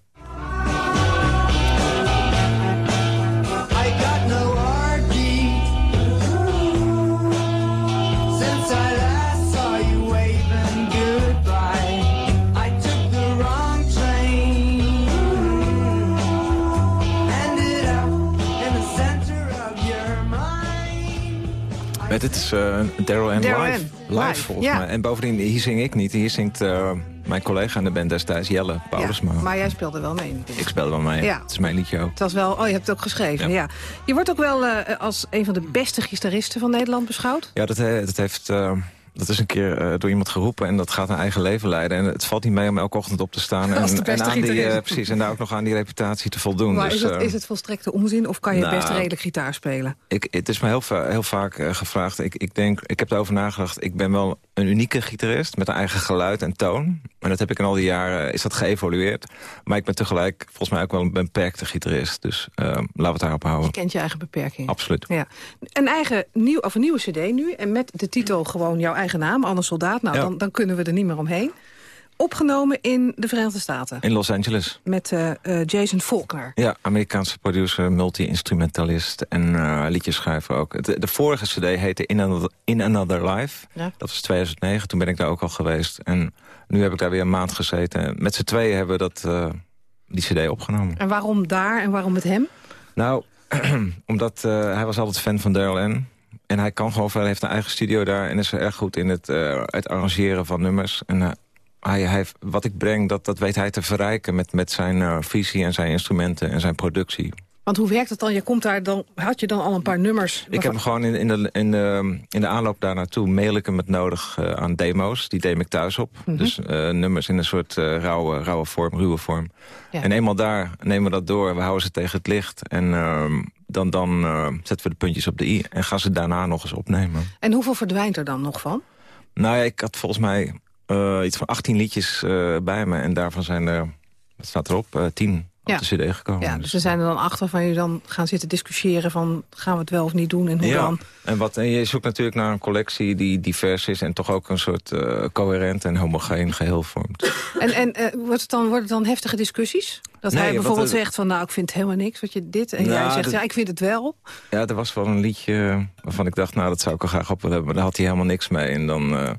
Dit is uh, Daryl and Live, live, volgens ja. mij. En bovendien, hier zing ik niet. Hier zingt uh, mijn collega in de band destijds, Jelle Paulusma. Ja, maar jij speelde wel mee. Natuurlijk. Ik speelde wel mee, ja. het is mijn liedje ook. Het was wel, oh, je hebt het ook geschreven, ja. Je wordt ook wel uh, als een van de beste gitaristen van Nederland beschouwd. Ja, dat, dat heeft... Dat is een keer uh, door iemand geroepen en dat gaat een eigen leven leiden. En het valt niet mee om elke ochtend op te staan. En, en, aan die, uh, precies, en daar ook nog aan die reputatie te voldoen. Maar dus, is, het, is het volstrekte onzin of kan je nou, best redelijk gitaar spelen? Ik, het is me heel, heel vaak gevraagd. Ik, ik denk, ik heb erover nagedacht. Ik ben wel een unieke gitarist met een eigen geluid en toon. En dat heb ik in al die jaren, is dat geëvolueerd. Maar ik ben tegelijk volgens mij ook wel een beperkte gitarist. Dus uh, laten we het daarop houden. Je kent je eigen beperking. Absoluut. Ja. Een, eigen nieuw, of een nieuwe cd nu. En met de titel gewoon jouw eigen naam, Anne Soldaat. Nou, dan, dan kunnen we er niet meer omheen opgenomen in de Verenigde Staten. In Los Angeles. Met uh, uh, Jason Faulkner. Ja, Amerikaanse producer, multi-instrumentalist en uh, liedjeschrijver ook. De, de, vorige cd heette In Another, In Another Life. Ja. Dat was 2009, toen ben ik daar ook al geweest. En nu heb ik daar weer een maand gezeten. Met z'n tweeën hebben we dat, die cd opgenomen. En waarom daar en waarom met hem? Nou, omdat hij was altijd fan van Daryl N. En hij kan gewoon veel, hij heeft een eigen studio daar... en is er erg goed in het, het arrangeren van nummers. En hij, hij, wat ik breng, dat, dat weet hij te verrijken met, met zijn uh, visie en zijn instrumenten en zijn productie. Want hoe werkt het dan? Je komt daar dan, had je dan al een paar nummers? Waarvan... Ik heb hem gewoon in, in, de, in, de, in de aanloop daar naartoe mail ik hem met nodig uh, aan demo's. Die deem ik thuis op. Mm -hmm. Dus uh, nummers in een soort rauwe, rauwe vorm, ruwe vorm. Ja. En eenmaal daar nemen we dat door. We houden ze tegen het licht. En ehm, dan, dan zetten we de puntjes op de i. En gaan ze daarna nog eens opnemen. En hoeveel verdwijnt er dan nog van? Nou ja, ik had volgens mij iets van 18 liedjes uh, bij me. En daarvan zijn er, wat staat erop, uh, 10 ja. op de cd gekomen. Ja, dus er zijn er dan acht waarvan je dan gaan zitten discussiëren... van gaan we het wel of niet doen en hoe ja. dan? En, wat, en je zoekt natuurlijk naar een collectie die divers is... en toch ook een soort uh, coherent en homogeen geheel vormt. En, en uh, wordt, het dan, wordt het dan heftige discussies? Dat nee, hij bijvoorbeeld wat, zegt van nou, ik vind helemaal niks wat je dit... en Nou, jij zegt dat- ja, ik vind het wel. Ja, er was wel een liedje waarvan ik dacht... nou, dat zou ik er graag op willen hebben. Maar daar had hij helemaal niks mee. En dan,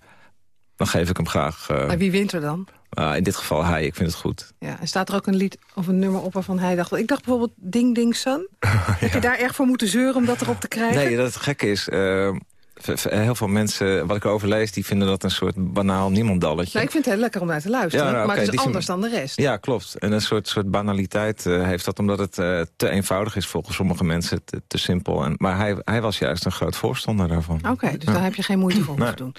dan geef ik hem graag... Uh, Maar wie wint er dan? uh, in dit geval hij, ik vind het goed. Ja, en staat er ook een lied of een nummer op waarvan hij dacht... Ik dacht bijvoorbeeld Ding Ding Sun. Heb je daar echt voor moeten zeuren om dat erop te krijgen? Nee, dat het gekke is... uh, v- heel veel mensen, wat ik erover lees... die vinden dat een soort banaal niemandalletje. Nou, ik vind het heel lekker om naar te luisteren. Ja, nou, maar het is anders zijn- dan de rest. Ja, klopt. En een soort, soort banaliteit uh, heeft dat... omdat het te eenvoudig is volgens sommige mensen, te, te simpel. En, maar hij, hij was juist een groot voorstander daarvan. Oké, dus Ja. daar heb je geen moeite voor Nee. moeten doen.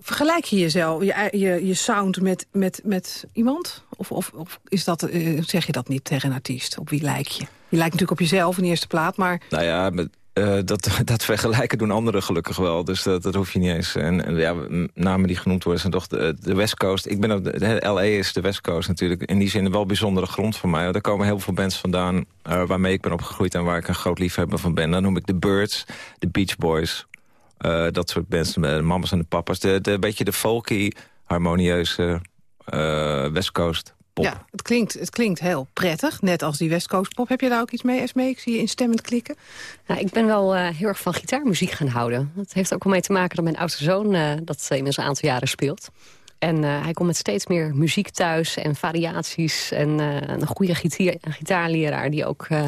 Vergelijk je jezelf, je, je, je sound met, met, met iemand? Of, of, of is dat, eh, zeg je dat niet tegen een artiest? Op wie lijk je? Je lijkt natuurlijk op jezelf in de eerste plaat, maar... Nou ja, met, eh, dat, dat vergelijken doen anderen gelukkig wel. Dus dat, dat hoef je niet eens. En, ja, namen die genoemd worden zijn toch de, West Coast. Ik ben de- LA is de West Coast natuurlijk. In die zin wel bijzondere grond voor mij. Daar komen heel veel bands vandaan eh, waarmee ik ben opgegroeid... en waar ik een groot liefhebber van ben. Dan noem ik de Birds, de Beach Boys... eh, dat soort bands, de mamas en de papas. De, de, een beetje de folky, harmonieuze eh, West Coast pop. Ja, het klinkt, het klinkt heel prettig, net als die West Coast pop. Heb je daar ook iets mee, Esmee? Ik zie je instemmend klikken. Nou, ik ben wel eh, heel erg van gitaarmuziek gaan houden. Dat heeft ook wel mee te maken dat mijn oudste zoon eh, dat eh, inmiddels een aantal jaren speelt. En eh, hij komt met steeds meer muziek thuis en variaties. En eh, een goede gitaarleraar die ook eh,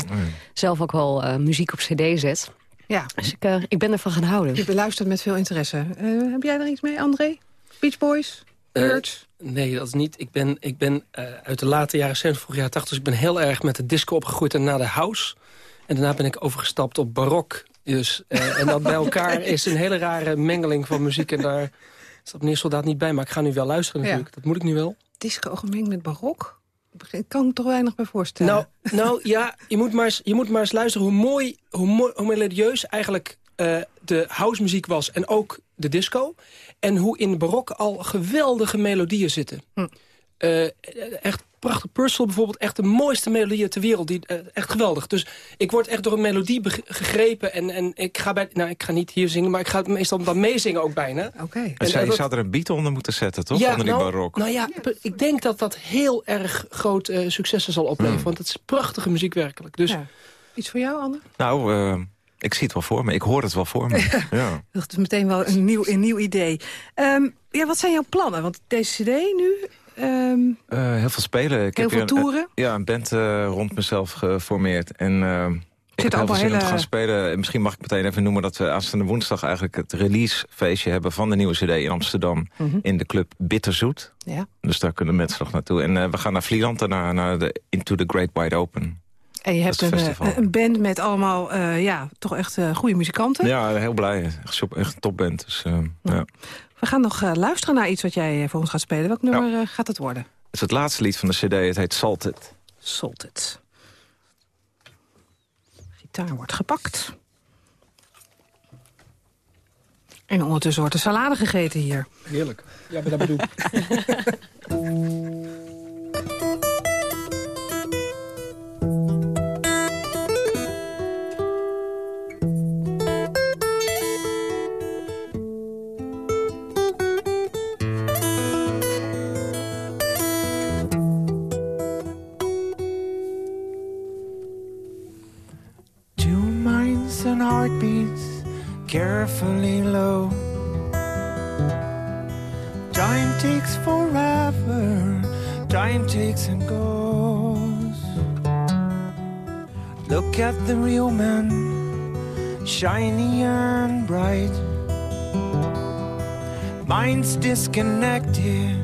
zelf ook wel eh, muziek op cd zet. Ja. Dus ik, eh, ik ben ervan gaan houden. Je beluistert met veel interesse. Eh, heb jij er iets mee, André? Beach Boys? Eh, Birds? nee, dat is niet. Ik ben, ik ben eh, uit de late jaren 70, vroeg jaren 80... dus ik ben heel erg met de disco opgegroeid en na de house. En daarna ben ik overgestapt op barok. Dus, eh, en dat bij elkaar is een hele rare mengeling van muziek. En daar staat meneer Soldaat niet bij. Maar ik ga nu wel luisteren Ja. natuurlijk. Dat moet ik nu wel. Disco gemengd met barok? Ik kan me toch weinig bij voorstellen. Nou, nou ja, je moet, maar eens, je moet maar eens luisteren hoe mooi, hoe, mooi, hoe melodieus eigenlijk eh, de housemuziek was. En ook de disco. En hoe in de barok al geweldige melodieën zitten. Hm. Eh, echt prachtig. Purcell bijvoorbeeld, echt de mooiste melodieën ter wereld. Die, eh, echt geweldig. Dus ik word echt door een melodie gegrepen. En, en ik ga bij, nou, ik ga niet hier zingen, maar ik ga meestal dan meezingen ook bijna. Oké. En En, zij, je dat- zou er een beat onder moeten zetten, toch? Ja, onder die nou, barok. Nou ja, ik denk dat dat heel erg groot eh, successen zal opleveren. Hmm. Want het is prachtige muziek werkelijk. Dus Ja. Iets voor jou, Anne? Nou, eh, ik zie het wel voor me. Ik hoor het wel voor me. ja. Dat is meteen wel een nieuw, een nieuw idee. Ehm, ja, wat zijn jouw plannen? Want deze cd nu... ehm, Eh, heel veel spelen. Ik Heel heb veel een- toeren? ja, een band eh, rond mezelf geformeerd. En eh, ik heb heel veel zin om te hele- gaan spelen. En Misschien mag ik meteen even noemen dat we aanstaande woensdag... eigenlijk het releasefeestje hebben van de nieuwe cd in Amsterdam. Mhm. In de club Bitterzoet. Ja. Dus daar kunnen mensen nog naartoe. En eh, we gaan naar Vlieland daarna, naar de Into the Great Wide Open. En je hebt een, eh, een band met allemaal, eh, ja, toch echt eh, goede muzikanten. Ja, heel blij. Echt, een topband. Dus, ja. We gaan nog luisteren naar iets wat jij voor ons gaat spelen. Welk nummer gaat het worden? Het is het laatste lied van de cd. Het heet Salted. Salted. Gitaar wordt gepakt. En ondertussen wordt er salade gegeten hier. Heerlijk. Ja, maar dat bedoel carefully low. Time takes forever, time takes and goes. Look at the real man, shiny and bright. Mind's disconnected,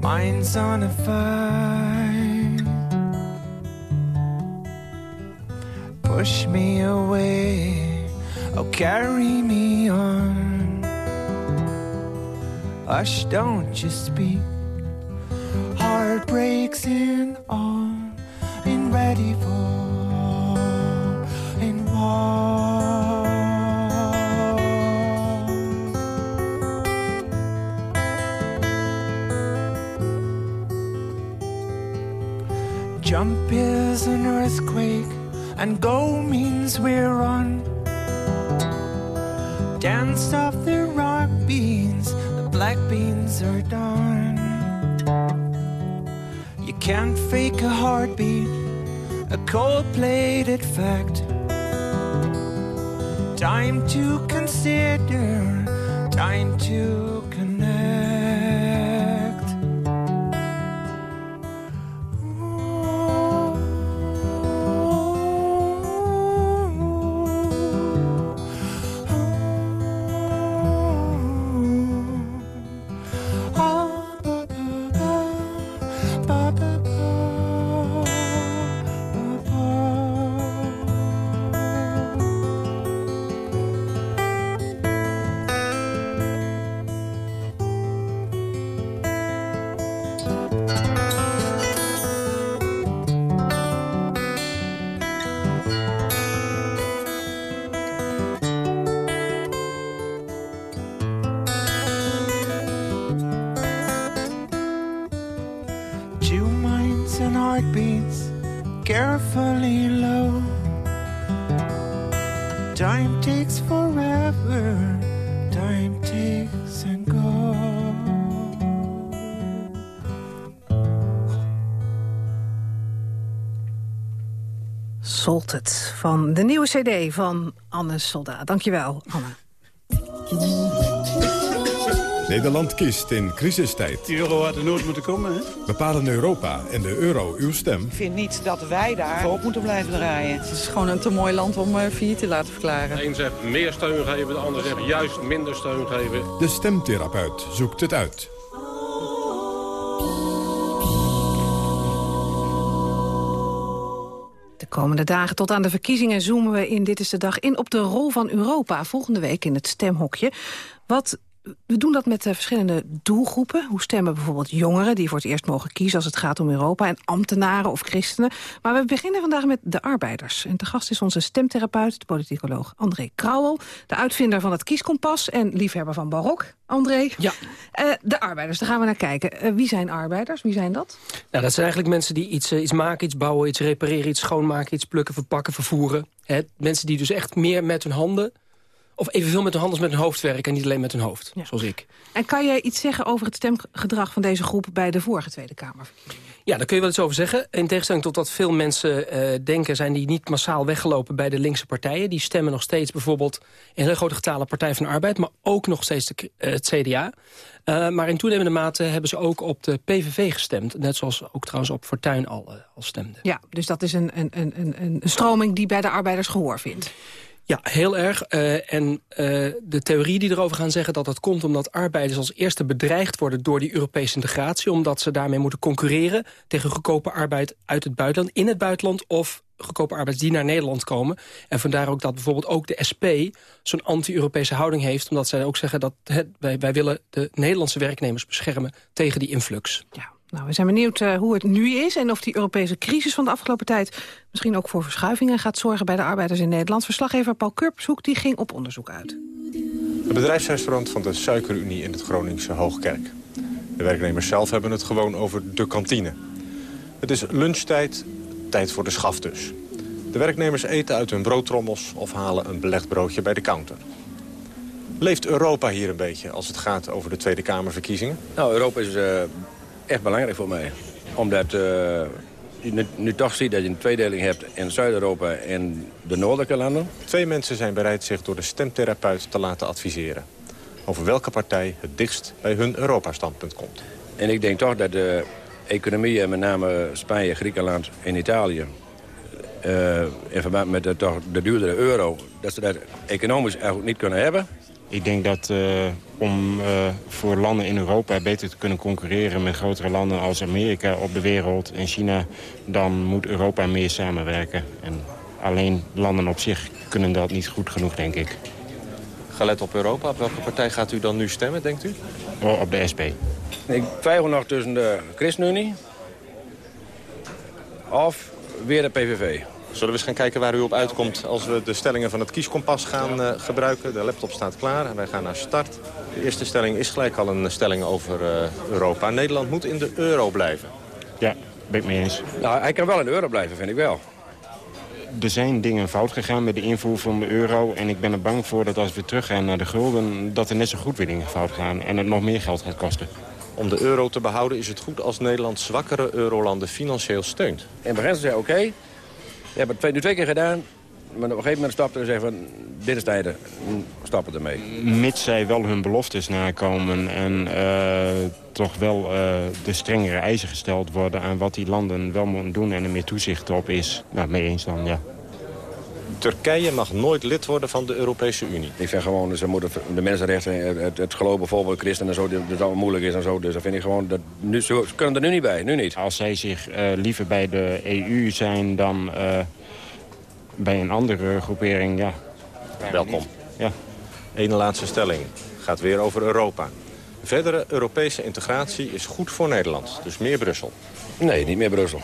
mind's on a fight. Carry me on. Hush, don't you speak. Van de nieuwe cd van Anne Soldaat. Dankjewel, Anne. Nederland kiest in crisistijd. De euro had er nooit moeten komen, hè? Bepalen Europa en de euro uw stem. Ik vind niet dat wij daar op moeten blijven draaien. Het is gewoon een te mooi land om uh, failliet te laten verklaren. De een zegt meer steun geven, de ander zegt juist minder steun geven. De stemtherapeut zoekt het uit. De komende dagen tot aan de verkiezingen zoomen we in Dit is de Dag in op de rol van Europa. Volgende week in het stemhokje. Wat we doen dat met uh, verschillende doelgroepen. Hoe stemmen bijvoorbeeld jongeren die voor het eerst mogen kiezen als het gaat om Europa... en ambtenaren of christenen. Maar we beginnen vandaag met de arbeiders. En te gast is onze stemtherapeut, de politicoloog André Krauwel... de uitvinder van het kieskompas en liefhebber van barok. André, ja. Uh, de arbeiders, daar gaan we naar kijken. Uh, wie zijn arbeiders? Wie zijn dat? Nou, dat zijn eigenlijk mensen die iets, iets maken, iets bouwen, iets repareren... iets schoonmaken, iets plukken, verpakken, vervoeren. Mensen die dus echt meer met hun handen of evenveel met hun handen als met hun hoofd werken... en niet alleen met hun hoofd, zoals ik. En kan je iets zeggen over het stemgedrag van deze groep... bij de vorige Tweede Kamer? Ja, daar kun je wel iets over zeggen. In tegenstelling tot wat veel mensen uh, denken... zijn die niet massaal weggelopen bij de linkse partijen. Die stemmen nog steeds bijvoorbeeld in hele grote getalen Partij van de Arbeid... maar ook nog steeds de, uh, het CDA. Uh, maar in toenemende mate hebben ze ook op de PVV gestemd. Net zoals ook trouwens op Fortuyn al, al stemden. Ja, dus dat is een, een, een, een stroming die bij de arbeiders gehoor vindt. Ja, heel erg. Uh, en uh, de theorie die erover gaan zeggen dat dat komt omdat arbeiders als eerste bedreigd worden door die Europese integratie. Omdat ze daarmee moeten concurreren tegen goedkope arbeid uit het buitenland, in het buitenland of goedkope arbeid die naar Nederland komen. En vandaar ook dat bijvoorbeeld ook de SP zo'n anti-Europese houding heeft. Omdat zij ook zeggen dat het, wij, wij willen de Nederlandse werknemers beschermen tegen die influx. Ja. Nou, we zijn benieuwd uh, hoe het nu is en of die Europese crisis van de afgelopen tijd misschien ook voor verschuivingen gaat zorgen bij de arbeiders in Nederland. Verslaggever Paul Kurpshoek die ging op onderzoek uit. Het bedrijfsrestaurant van de Suikerunie in het Groningse Hoogkerk. De werknemers zelf hebben het gewoon over de kantine. Het is lunchtijd, tijd voor de schaf dus. De werknemers eten uit hun broodtrommels of halen een belegd broodje bij de counter. Leeft Europa hier een beetje als het gaat over de Tweede Kamerverkiezingen? Nou, Europa is uh, echt belangrijk voor mij. Omdat uh, je nu, nu, toch ziet dat je een tweedeling hebt in Zuid-Europa en de noordelijke landen. Twee mensen zijn bereid zich door de stemtherapeut te laten adviseren. Over welke partij het dichtst bij hun Europa-standpunt komt. En ik denk toch dat de economieën, met name Spanje, Griekenland en Italië... Uh, in verband met de, toch de duurdere euro... dat ze dat economisch eigenlijk niet kunnen hebben. Ik denk dat uh, om uh, voor landen in Europa beter te kunnen concurreren... met grotere landen als Amerika op de wereld en China... dan moet Europa meer samenwerken. En alleen landen op zich kunnen dat niet goed genoeg, denk ik. Gelet op Europa, op welke partij gaat u dan nu stemmen, denkt u? Oh, op de SP. Ik twijfel nog tussen de ChristenUnie... of weer de PVV. Zullen we eens gaan kijken waar u op uitkomt als we de stellingen van het kieskompas gaan uh, gebruiken. De laptop staat klaar en wij gaan naar start. De eerste stelling is gelijk al een stelling over uh, Europa. Nederland moet in de euro blijven. Ja, ben ik mee eens. Nou, hij kan wel in de euro blijven, vind ik wel. Er zijn dingen fout gegaan met de invoer van de euro. En ik ben er bang voor dat als we teruggaan naar de gulden... dat er net zo goed weer dingen fout gaan en het nog meer geld gaat kosten. Om de euro te behouden is het goed als Nederland zwakkere eurolanden financieel steunt. In begin zei oké, okay, hebben het nu twee keer gedaan. Maar op een gegeven moment stapten en zeggen van, dit is tijden, stappen ermee. Mits zij wel hun beloftes nakomen en uh, toch wel uh, de strengere eisen gesteld worden... aan wat die landen wel moeten doen en er meer toezicht op is. Nou, mee eens dan, ja. Turkije mag nooit lid worden van de Europese Unie. Ik vind gewoon, ze moeten de mensenrechten, het, het geloof bijvoorbeeld christenen en zo, dat het allemaal moeilijk is en zo. Dus dat vind ik gewoon, dat, nu, ze kunnen er nu niet bij, nu niet. Als zij zich uh, liever bij de EU zijn dan uh, bij een andere groepering, ja. Welkom. Ja. Eén laatste stelling. Gaat weer over Europa. Verdere Europese integratie is goed voor Nederland, dus meer Brussel. Nee, niet meer Brussel.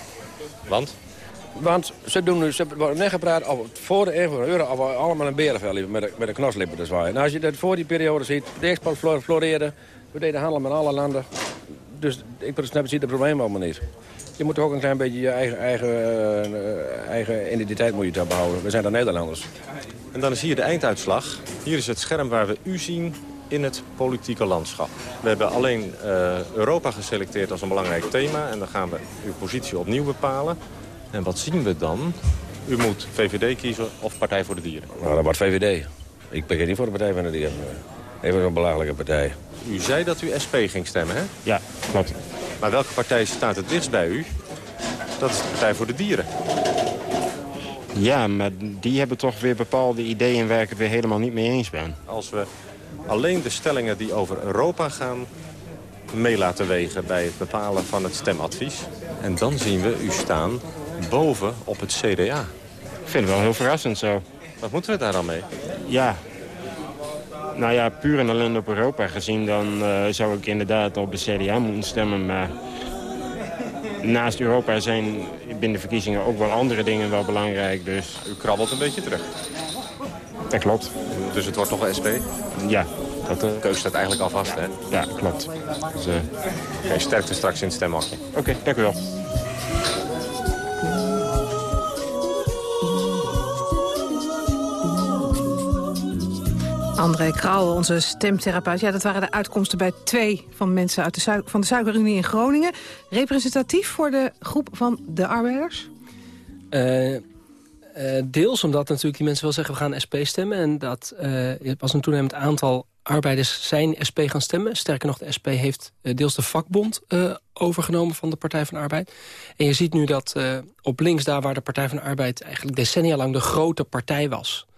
Want? Want ze doen ze worden net gepraat over voor de euro allemaal een berenvel met de, met de knoslippen te zwaaien. Nou, als je dat voor die periode ziet, de export floreerde, we deden handelen met alle landen. Dus ik snap het probleem allemaal niet. Je moet ook een klein beetje je eigen, eigen, uh, eigen identiteit moet je behouden. We zijn dan Nederlanders. En dan is hier de einduitslag. Hier is het scherm waar we u zien in het politieke landschap. We hebben alleen uh, Europa geselecteerd als een belangrijk thema. En dan gaan we uw positie opnieuw bepalen. En wat zien we dan? U moet VVD kiezen of Partij voor de Dieren. Nou, dat wordt VVD. Ik ben niet voor de Partij voor de Dieren. Even zo'n belangrijke partij. U zei dat u SP ging stemmen, hè? Ja, klopt. Maar welke partij staat het dichtst bij u? Dat is de Partij voor de Dieren. Ja, maar die hebben toch weer bepaalde ideeën waar ik het weer helemaal niet mee eens ben. Als we alleen de stellingen die over Europa gaan mee laten wegen bij het bepalen van het stemadvies. En dan zien we u staan boven op het CDA. Ik vind het wel heel verrassend zo. Wat moeten we daar dan mee? Ja, nou ja, puur en alleen op Europa gezien... dan uh, zou ik inderdaad op de CDA moeten stemmen. Maar naast Europa zijn binnen de verkiezingen ook wel andere dingen wel belangrijk. Dus... U krabbelt een beetje terug. Dat klopt. Dus het wordt toch wel SP? Ja. Dat, uh... De keuze staat eigenlijk al vast, hè? Ja, klopt. Dus, uh... Geen sterkte straks in het stemhokje. Oké, okay, dank u wel. André Krauwe, onze stemtherapeut. Ja, dat waren de uitkomsten bij twee van mensen uit de van de Suikerunie in Groningen. Representatief voor de groep van de arbeiders? Uh, uh, deels omdat natuurlijk die mensen wel zeggen... we gaan SP stemmen. En dat uh, was een toenemend aantal arbeiders zijn SP gaan stemmen. Sterker nog, de SP heeft deels de vakbond overgenomen van de Partij van de Arbeid. En je ziet nu dat op links, daar waar de Partij van de Arbeid... eigenlijk decennia lang de grote partij was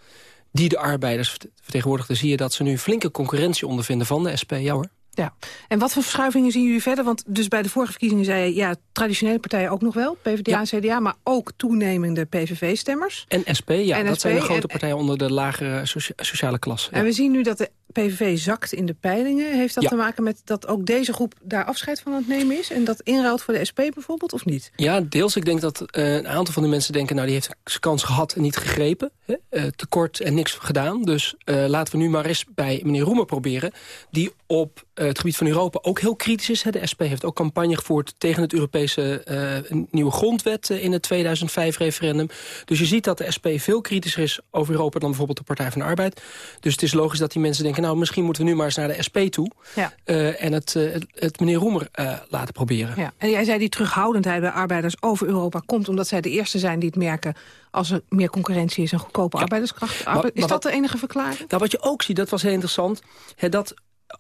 die de arbeiders vertegenwoordigden... zie je dat ze nu flinke concurrentie ondervinden van de SP. Ja hoor. Ja, en wat voor verschuivingen zien jullie verder? Want dus bij de vorige verkiezingen zei je... ja, traditionele partijen ook nog wel, PvdA en CDA... maar ook toenemende PVV-stemmers. En SP, ja, en dat SP, zijn de grote partijen onder de lagere sociale klasse. En we zien nu dat de PVV zakt in de peilingen. Heeft dat Ja. te maken met dat ook deze groep daar afscheid van aan het nemen is? En dat inruilt voor de SP bijvoorbeeld, of niet? Ja, deels. Ik denk dat eh, een aantal van de mensen denken... nou, die heeft zijn kans gehad en niet gegrepen. Hè? Eh, tekort en niks gedaan. Dus eh, laten we nu maar eens bij meneer Roemer proberen... die op eh, het gebied van Europa ook heel kritisch is. De SP heeft ook campagne gevoerd tegen het Europese eh, nieuwe grondwet... eh, in het 2005-referendum. Dus je ziet dat de SP veel kritischer is over Europa... dan bijvoorbeeld de Partij van de Arbeid. Dus het is logisch dat die mensen denken... nou, misschien moeten we nu maar eens naar de SP toe... Ja. en het, het, het meneer Roemer laten proberen. Ja. En jij zei die terughoudendheid bij arbeiders over Europa komt... omdat zij de eerste zijn die het merken als er meer concurrentie is en goedkope arbeiderskracht. Maar- Arbe- is dat wat- de enige verklaring? Nou, wat je ook ziet, dat was heel interessant... Hè, dat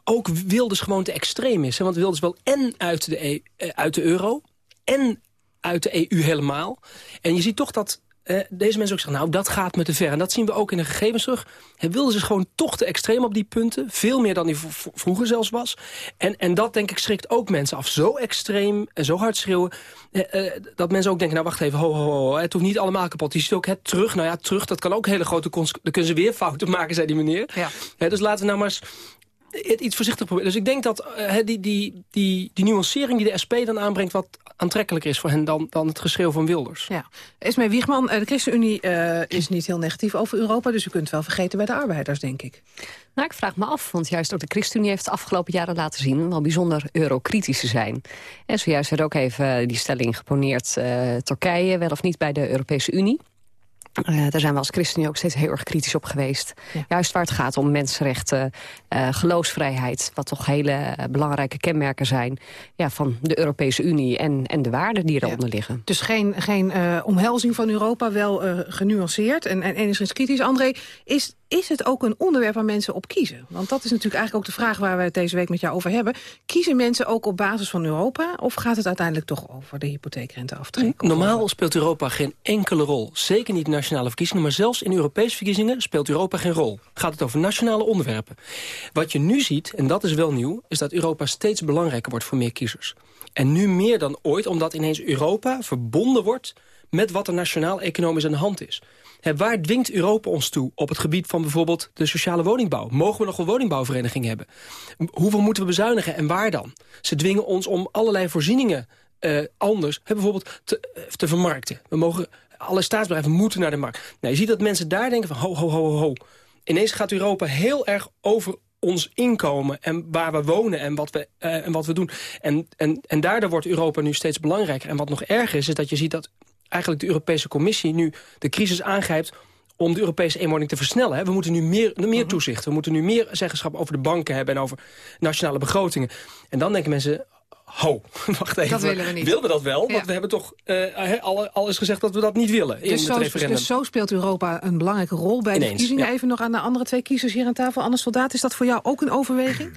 ook Wilders gewoon te extreem is. Hè? Want Wilders wil en uit de, e- eh, uit de euro... en uit de EU helemaal. En je ziet toch dat eh, deze mensen ook zeggen... nou, dat gaat me te ver. En dat zien we ook in de gegevens terug. Hè, Wilders is gewoon toch te extreem op die punten. Veel meer dan hij vroeger zelfs was. En, en dat, denk ik, schrikt ook mensen af. Zo extreem en zo hard schreeuwen... eh, dat mensen ook denken, nou, wacht even, ho, ho, ho. Het hoeft niet allemaal kapot. Je ziet ook het terug. Nou ja, terug, dat kan ook hele grote... Dan kunnen ze weer fouten maken, zei die meneer. Ja. Dus laten we nou maar eens het iets voorzichtig proberen. Dus ik denk dat eh, die, die, die, die nuancering die de SP dan aanbrengt... wat aantrekkelijker is voor hen dan, dan het geschreeuw van Wilders. Ja. Esmee Wiegman, eh, de ChristenUnie eh, is niet heel negatief over Europa... dus u kunt wel vergeten bij de arbeiders, denk ik. Nou, ik vraag me af, want juist ook de ChristenUnie heeft de afgelopen jaren laten zien... wel bijzonder eurokritisch te zijn. En zojuist werd ook even die stelling geponeerd... eh, Turkije wel of niet bij de Europese Unie. Eh, daar zijn we als ChristenUnie ook steeds heel erg kritisch op geweest. Juist waar het gaat om mensenrechten, eh, geloofsvrijheid... wat toch hele eh, belangrijke kenmerken zijn ja, van de Europese Unie... en, en de waarden die eronder liggen. Dus geen, geen eh, omhelzing van Europa, wel eh, genuanceerd en, en enigszins kritisch. André, is, is het ook een onderwerp waar mensen op kiezen? Want dat is natuurlijk eigenlijk ook de vraag waar we het deze week met jou over hebben. Kiezen mensen ook op basis van Europa... of gaat het uiteindelijk toch over de hypotheekrenteaftrek? Normaal speelt Europa geen enkele rol. Zeker niet in nationale verkiezingen, maar zelfs in Europese verkiezingen speelt Europa geen rol. Gaat het over nationale onderwerpen. Wat je nu ziet, en dat is wel nieuw, is dat Europa steeds belangrijker wordt voor meer kiezers. En nu meer dan ooit, omdat ineens Europa verbonden wordt met wat er nationaal economisch aan de hand is. Waar dwingt Europa ons toe op het gebied van bijvoorbeeld de sociale woningbouw? Mogen we nog een woningbouwvereniging hebben? Hoeveel moeten we bezuinigen en waar dan? Ze dwingen ons om allerlei voorzieningen eh, anders bijvoorbeeld te, eh, te vermarkten. We mogen, alle staatsbedrijven moeten naar de markt. Nou, je ziet dat mensen daar denken van ho, ho, ho, ho. Ineens gaat Europa heel erg over ons inkomen en waar we wonen en wat we, eh, en wat we doen. En, en, en daardoor wordt Europa nu steeds belangrijker. En wat nog erger is, is dat je ziet dat eigenlijk de Europese Commissie nu de crisis aangrijpt om de Europese eenwording te versnellen. Hè. We moeten nu meer, meer toezicht. We moeten nu meer zeggenschap over de banken hebben... en over nationale begrotingen. En dan denken mensen... Ho, wacht even. Dat willen we niet. Willen we dat wel? Ja. Want we hebben toch eh, al, al is gezegd dat we dat niet willen in Dus het zo, referendum. dus zo speelt Europa een belangrijke rol bij de verkiezingen. ja. Even nog aan de andere twee kiezers hier aan tafel. Anne Soldaat, is dat voor jou ook een overweging?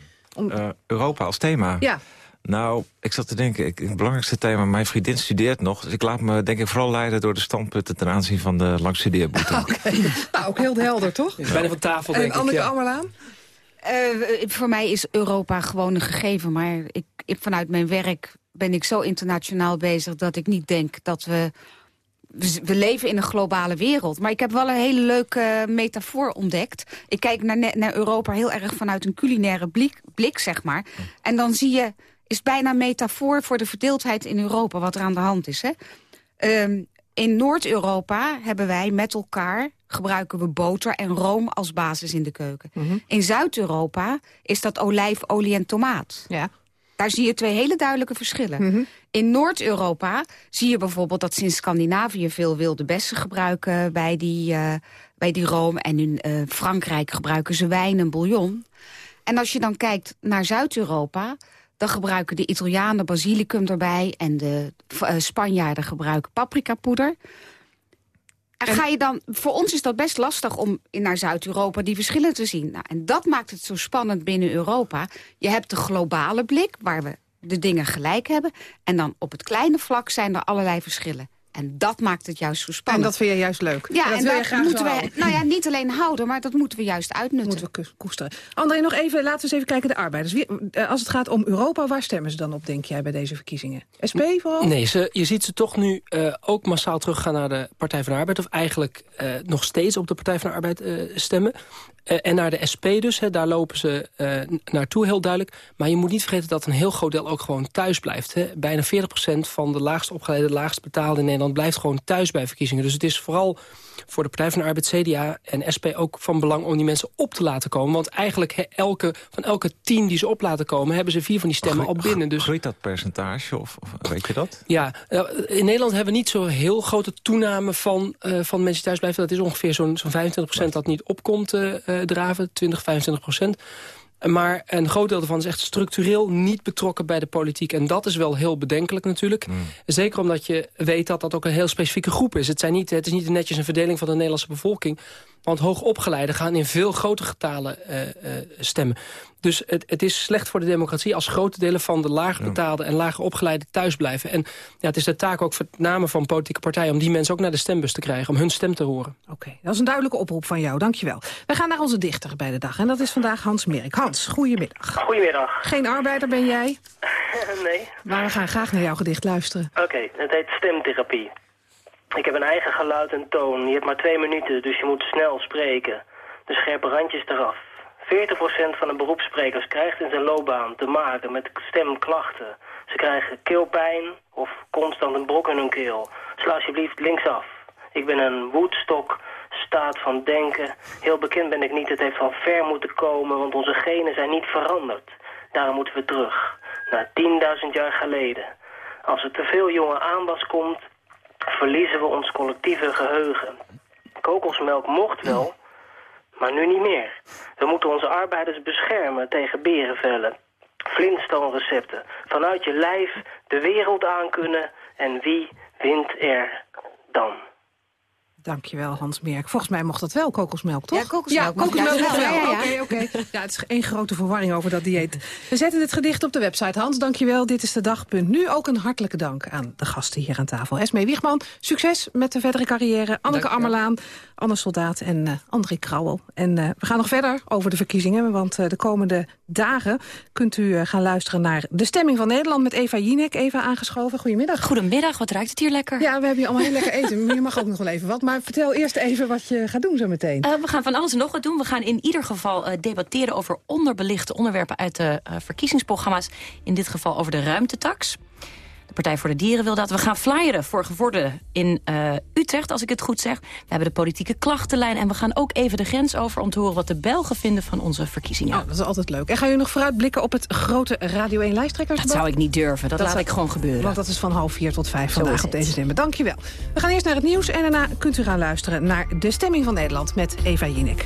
Eh, Europa als thema? Ja. Nou, ik zat te denken, ik, het belangrijkste thema... mijn vriendin studeert nog, dus ik laat me denk ik vooral leiden... door de standpunten ten aanzien van de langstudeerboete. Nou, ook heel helder, toch? Is bijna van tafel, En denk ik. Anneke ja. Ammerlaan? Eh, voor mij is Europa gewoon een gegeven. Maar ik, ik, vanuit mijn werk ben ik zo internationaal bezig... dat ik niet denk dat we... We leven in een globale wereld. Maar ik heb wel een hele leuke metafoor ontdekt. Ik kijk naar, naar Europa heel erg vanuit een culinaire blik, blik, zeg maar. En dan zie je, is bijna een metafoor voor de verdeeldheid in Europa... wat er aan de hand is, hè? Ehm, in Noord-Europa hebben wij met elkaar gebruiken we boter en room als basis in de keuken. In Zuid-Europa is dat olijfolie en tomaat. Ja. Daar zie je twee hele duidelijke verschillen. In Noord-Europa zie je bijvoorbeeld dat ze in Scandinavië veel wilde bessen gebruiken bij die, eh, bij die room. En in eh, Frankrijk gebruiken ze wijn en bouillon. En als je dan kijkt naar Zuid-Europa, dan gebruiken de Italianen basilicum erbij en de eh, Spanjaarden gebruiken paprikapoeder. En ga je dan, voor ons is dat best lastig om in- naar Zuid-Europa die verschillen te zien. Nou, en dat maakt het zo spannend binnen Europa. Je hebt de globale blik, waar we de dingen gelijk hebben. En dan op het kleine vlak zijn er allerlei verschillen. En dat maakt het juist zo En spannend. dat vind je juist leuk. ja, dat en wil je dat graag moeten we, nou ja, niet alleen houden, maar dat moeten we juist uitnutten. Moeten we koesteren. André, nog even, laten we eens even kijken de arbeiders. Wie, eh, als het gaat om Europa, waar stemmen ze dan op, denk jij, bij deze verkiezingen? SP vooral? Nee, ze, je ziet ze toch nu eh, ook massaal teruggaan naar de Partij van de Arbeid. Of eigenlijk eh, nog steeds op de Partij van de Arbeid eh, stemmen. En naar de SP dus, hè, daar lopen ze naartoe heel duidelijk. Maar je moet niet vergeten dat een heel groot deel ook gewoon thuis blijft. Hè. Bijna 40% van de laagst opgeleide, laagst betaalde in Nederland... blijft gewoon thuis bij verkiezingen. Dus het is vooral voor de Partij van de Arbeid, CDA en SP ook van belang om die mensen op te laten komen. Want eigenlijk elke, van elke tien die ze op laten komen... hebben ze vier van die stemmen al binnen. Dus... Groeit dat percentage of, of weet je dat? Ja, in Nederland hebben we niet zo heel grote toename van, uh, van mensen thuis blijven. Dat is ongeveer zo'n zo'n 25% dat niet opkomt uh, draven, 20, 25 procent. Maar een groot deel daarvan is echt structureel niet betrokken bij de politiek. En dat is wel heel bedenkelijk natuurlijk. Hmm. Zeker omdat je weet dat dat ook een heel specifieke groep is. Het, zijn niet, het is niet netjes een verdeling van de Nederlandse bevolking. Want hoogopgeleiden gaan in veel grotere getalen uh, uh, stemmen. Dus het, het, is slecht voor de democratie als grote delen van de laagbetaalde en lager opgeleide thuis blijven. En ja, het is de taak ook met name van politieke partijen om die mensen ook naar de stembus te krijgen, om hun stem te horen. Oké, dat is een duidelijke oproep van jou, dankjewel. We gaan naar onze dichter bij de dag en dat is vandaag Hans Merik. Hans, goedemiddag. Goedemiddag. Geen arbeider ben jij? nee. Maar we gaan graag naar jouw gedicht luisteren. Oké, het heet stemtherapie. Ik heb een eigen geluid en toon. Je hebt maar twee minuten, dus je moet snel spreken. De scherpe randjes eraf. 40% van de beroepssprekers krijgt in zijn loopbaan te maken met stemklachten. Ze krijgen keelpijn of constant een brok in hun keel. Sla alsjeblieft linksaf. Ik ben een woedstok, staat van denken. Heel bekend ben ik niet, het heeft van ver moeten komen, want onze genen zijn niet veranderd. Daarom moeten we terug, naar 10.000 jaar geleden. Als er te veel jonge aanwas komt, verliezen we ons collectieve geheugen. Kokosmelk mocht wel, maar nu niet meer. We moeten onze arbeiders beschermen tegen berenvellen. Flintstonerecepten. Vanuit je lijf de wereld aankunnen. En wie wint er dan? Dankjewel, Hans Merk. Volgens mij mocht dat wel, kokosmelk, toch? Ja, kokosmelk. Ja, kokosmelk ja, wel. Oké, oké. Ja, het is één grote verwarring over dat dieet. We zetten het gedicht op de website. Hans, dankjewel. Dit is de dag. Nu ook een hartelijke dank aan de gasten hier aan tafel. Esmee Wiegman, succes met de verdere carrière. Anneke Ammerlaan, Anne Soldaat en uh, André Krauwel. En uh, we gaan nog verder over de verkiezingen, want uh, de komende dagen kunt u gaan luisteren naar de stemming van Nederland met Eva Jinek. Eva aangeschoven, goedemiddag. Goedemiddag, wat ruikt het hier lekker? Ja, we hebben hier allemaal heel lekker eten. Je mag ook nog wel even wat. Maar vertel eerst even wat je gaat doen zo meteen. we gaan van alles en nog wat doen. We gaan in ieder geval debatteren over onderbelichte onderwerpen uit de verkiezingsprogramma's. In dit geval over de ruimtetax. Partij voor de Dieren wil dat. We gaan flyeren voor gevorderden in uh, Utrecht, als ik het goed zeg. We hebben de politieke klachtenlijn en we gaan ook even de grens over... om te horen wat de Belgen vinden van onze verkiezingen. Oh, dat is altijd leuk. En ga je nog vooruitblikken op het grote Radio 1 lijsttrekkersdebat? Dat zou ik niet durven. Dat, laat ik gewoon gebeuren. Want dat is van half vier tot vijf vandaag op deze stemmen. Dankjewel. We gaan eerst naar het nieuws en daarna kunt u gaan luisteren... naar de stemming van Nederland met Eva Jinek.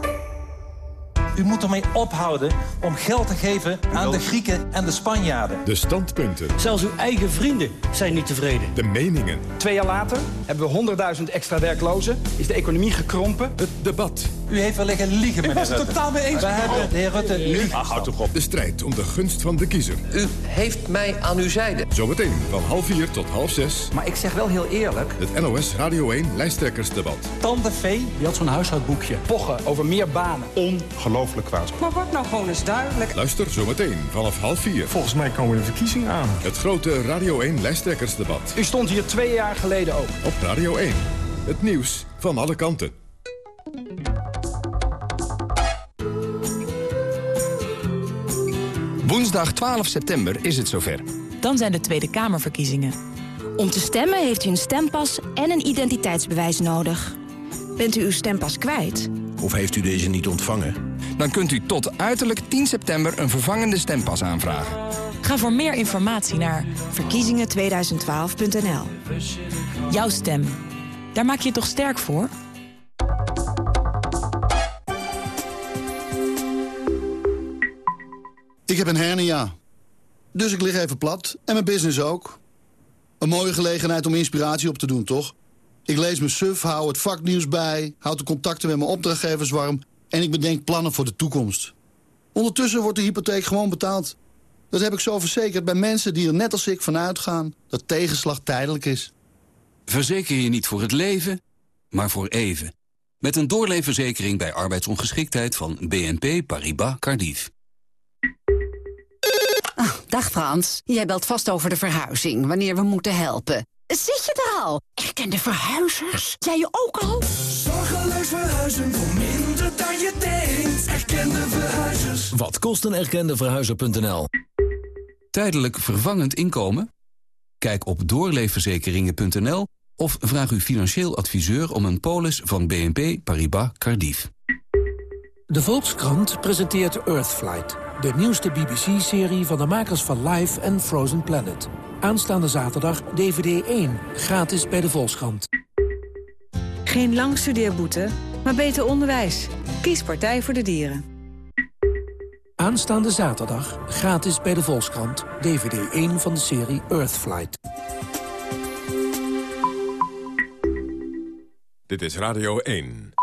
U moet ermee ophouden om geld te geven aan de Grieken en de Spanjaarden. De standpunten. Zelfs uw eigen vrienden zijn niet tevreden. De meningen. Twee jaar later hebben we 100.000 extra werklozen. Is de economie gekrompen. Het debat. U heeft wel liggen liegen, Ik was het totaal mee eens. We hebben de heer Rutte nu... Ach, houd toch op. De strijd om de gunst van de kiezer. U heeft mij aan uw zijde. Zometeen van half vier tot half zes. Maar ik zeg wel heel eerlijk... Het NOS Radio 1 lijsttrekkersdebat. Tante Vee, die had zo'n huishoudboekje. Pochen over meer banen. Ongelooflijk kwaad. Maar wat nou gewoon eens duidelijk. Luister zometeen vanaf half vier. Volgens mij komen de verkiezingen aan. Het grote Radio 1 lijsttrekkersdebat. U stond hier twee jaar geleden ook. Op Radio 1. Het nieuws van alle kanten. Woensdag 12 september is het zover. Dan zijn de Tweede Kamerverkiezingen. Om te stemmen heeft u een stempas en een identiteitsbewijs nodig. Bent u uw stempas kwijt? Of heeft u deze niet ontvangen? Dan kunt u tot uiterlijk 10 september een vervangende stempas aanvragen. Ga voor meer informatie naar verkiezingen2012.nl. Jouw stem. Daar maak je het toch sterk voor? Ik heb een hernia. Dus ik lig even plat. En mijn business ook. Een mooie gelegenheid om inspiratie op te doen, toch? Ik lees mijn suf, hou het vaknieuws bij... houd de contacten met mijn opdrachtgevers warm... En ik bedenk plannen voor de toekomst. Ondertussen wordt de hypotheek gewoon betaald. Dat heb ik zo verzekerd bij mensen die er net als ik van uitgaan... dat tegenslag tijdelijk is. Verzeker je niet voor het leven, maar voor even. Met een doorleefverzekering bij arbeidsongeschiktheid van BNP Paribas Cardiff. Ah, dag Frans, jij belt vast over de verhuizing, wanneer we moeten helpen. Zit je er al? Erkende verhuizers? Jij je ook al? Zorgeloos verhuizen voor minder dan je denkt. Erkende verhuizers. Wat kost een erkende verhuizer.nl? Tijdelijk vervangend inkomen? Kijk op doorleefverzekeringen.nl of vraag uw financieel adviseur om een polis van BNP Paribas Cardiff. De Volkskrant presenteert Earthflight, de nieuwste BBC-serie van de makers van Life en Frozen Planet. Aanstaande zaterdag DVD 1, gratis bij de Volkskrant. Geen langstudeerboete, maar beter onderwijs. Kies Partij voor de Dieren. Aanstaande zaterdag, gratis bij de Volkskrant, DVD 1 van de serie Earthflight. Dit is Radio 1.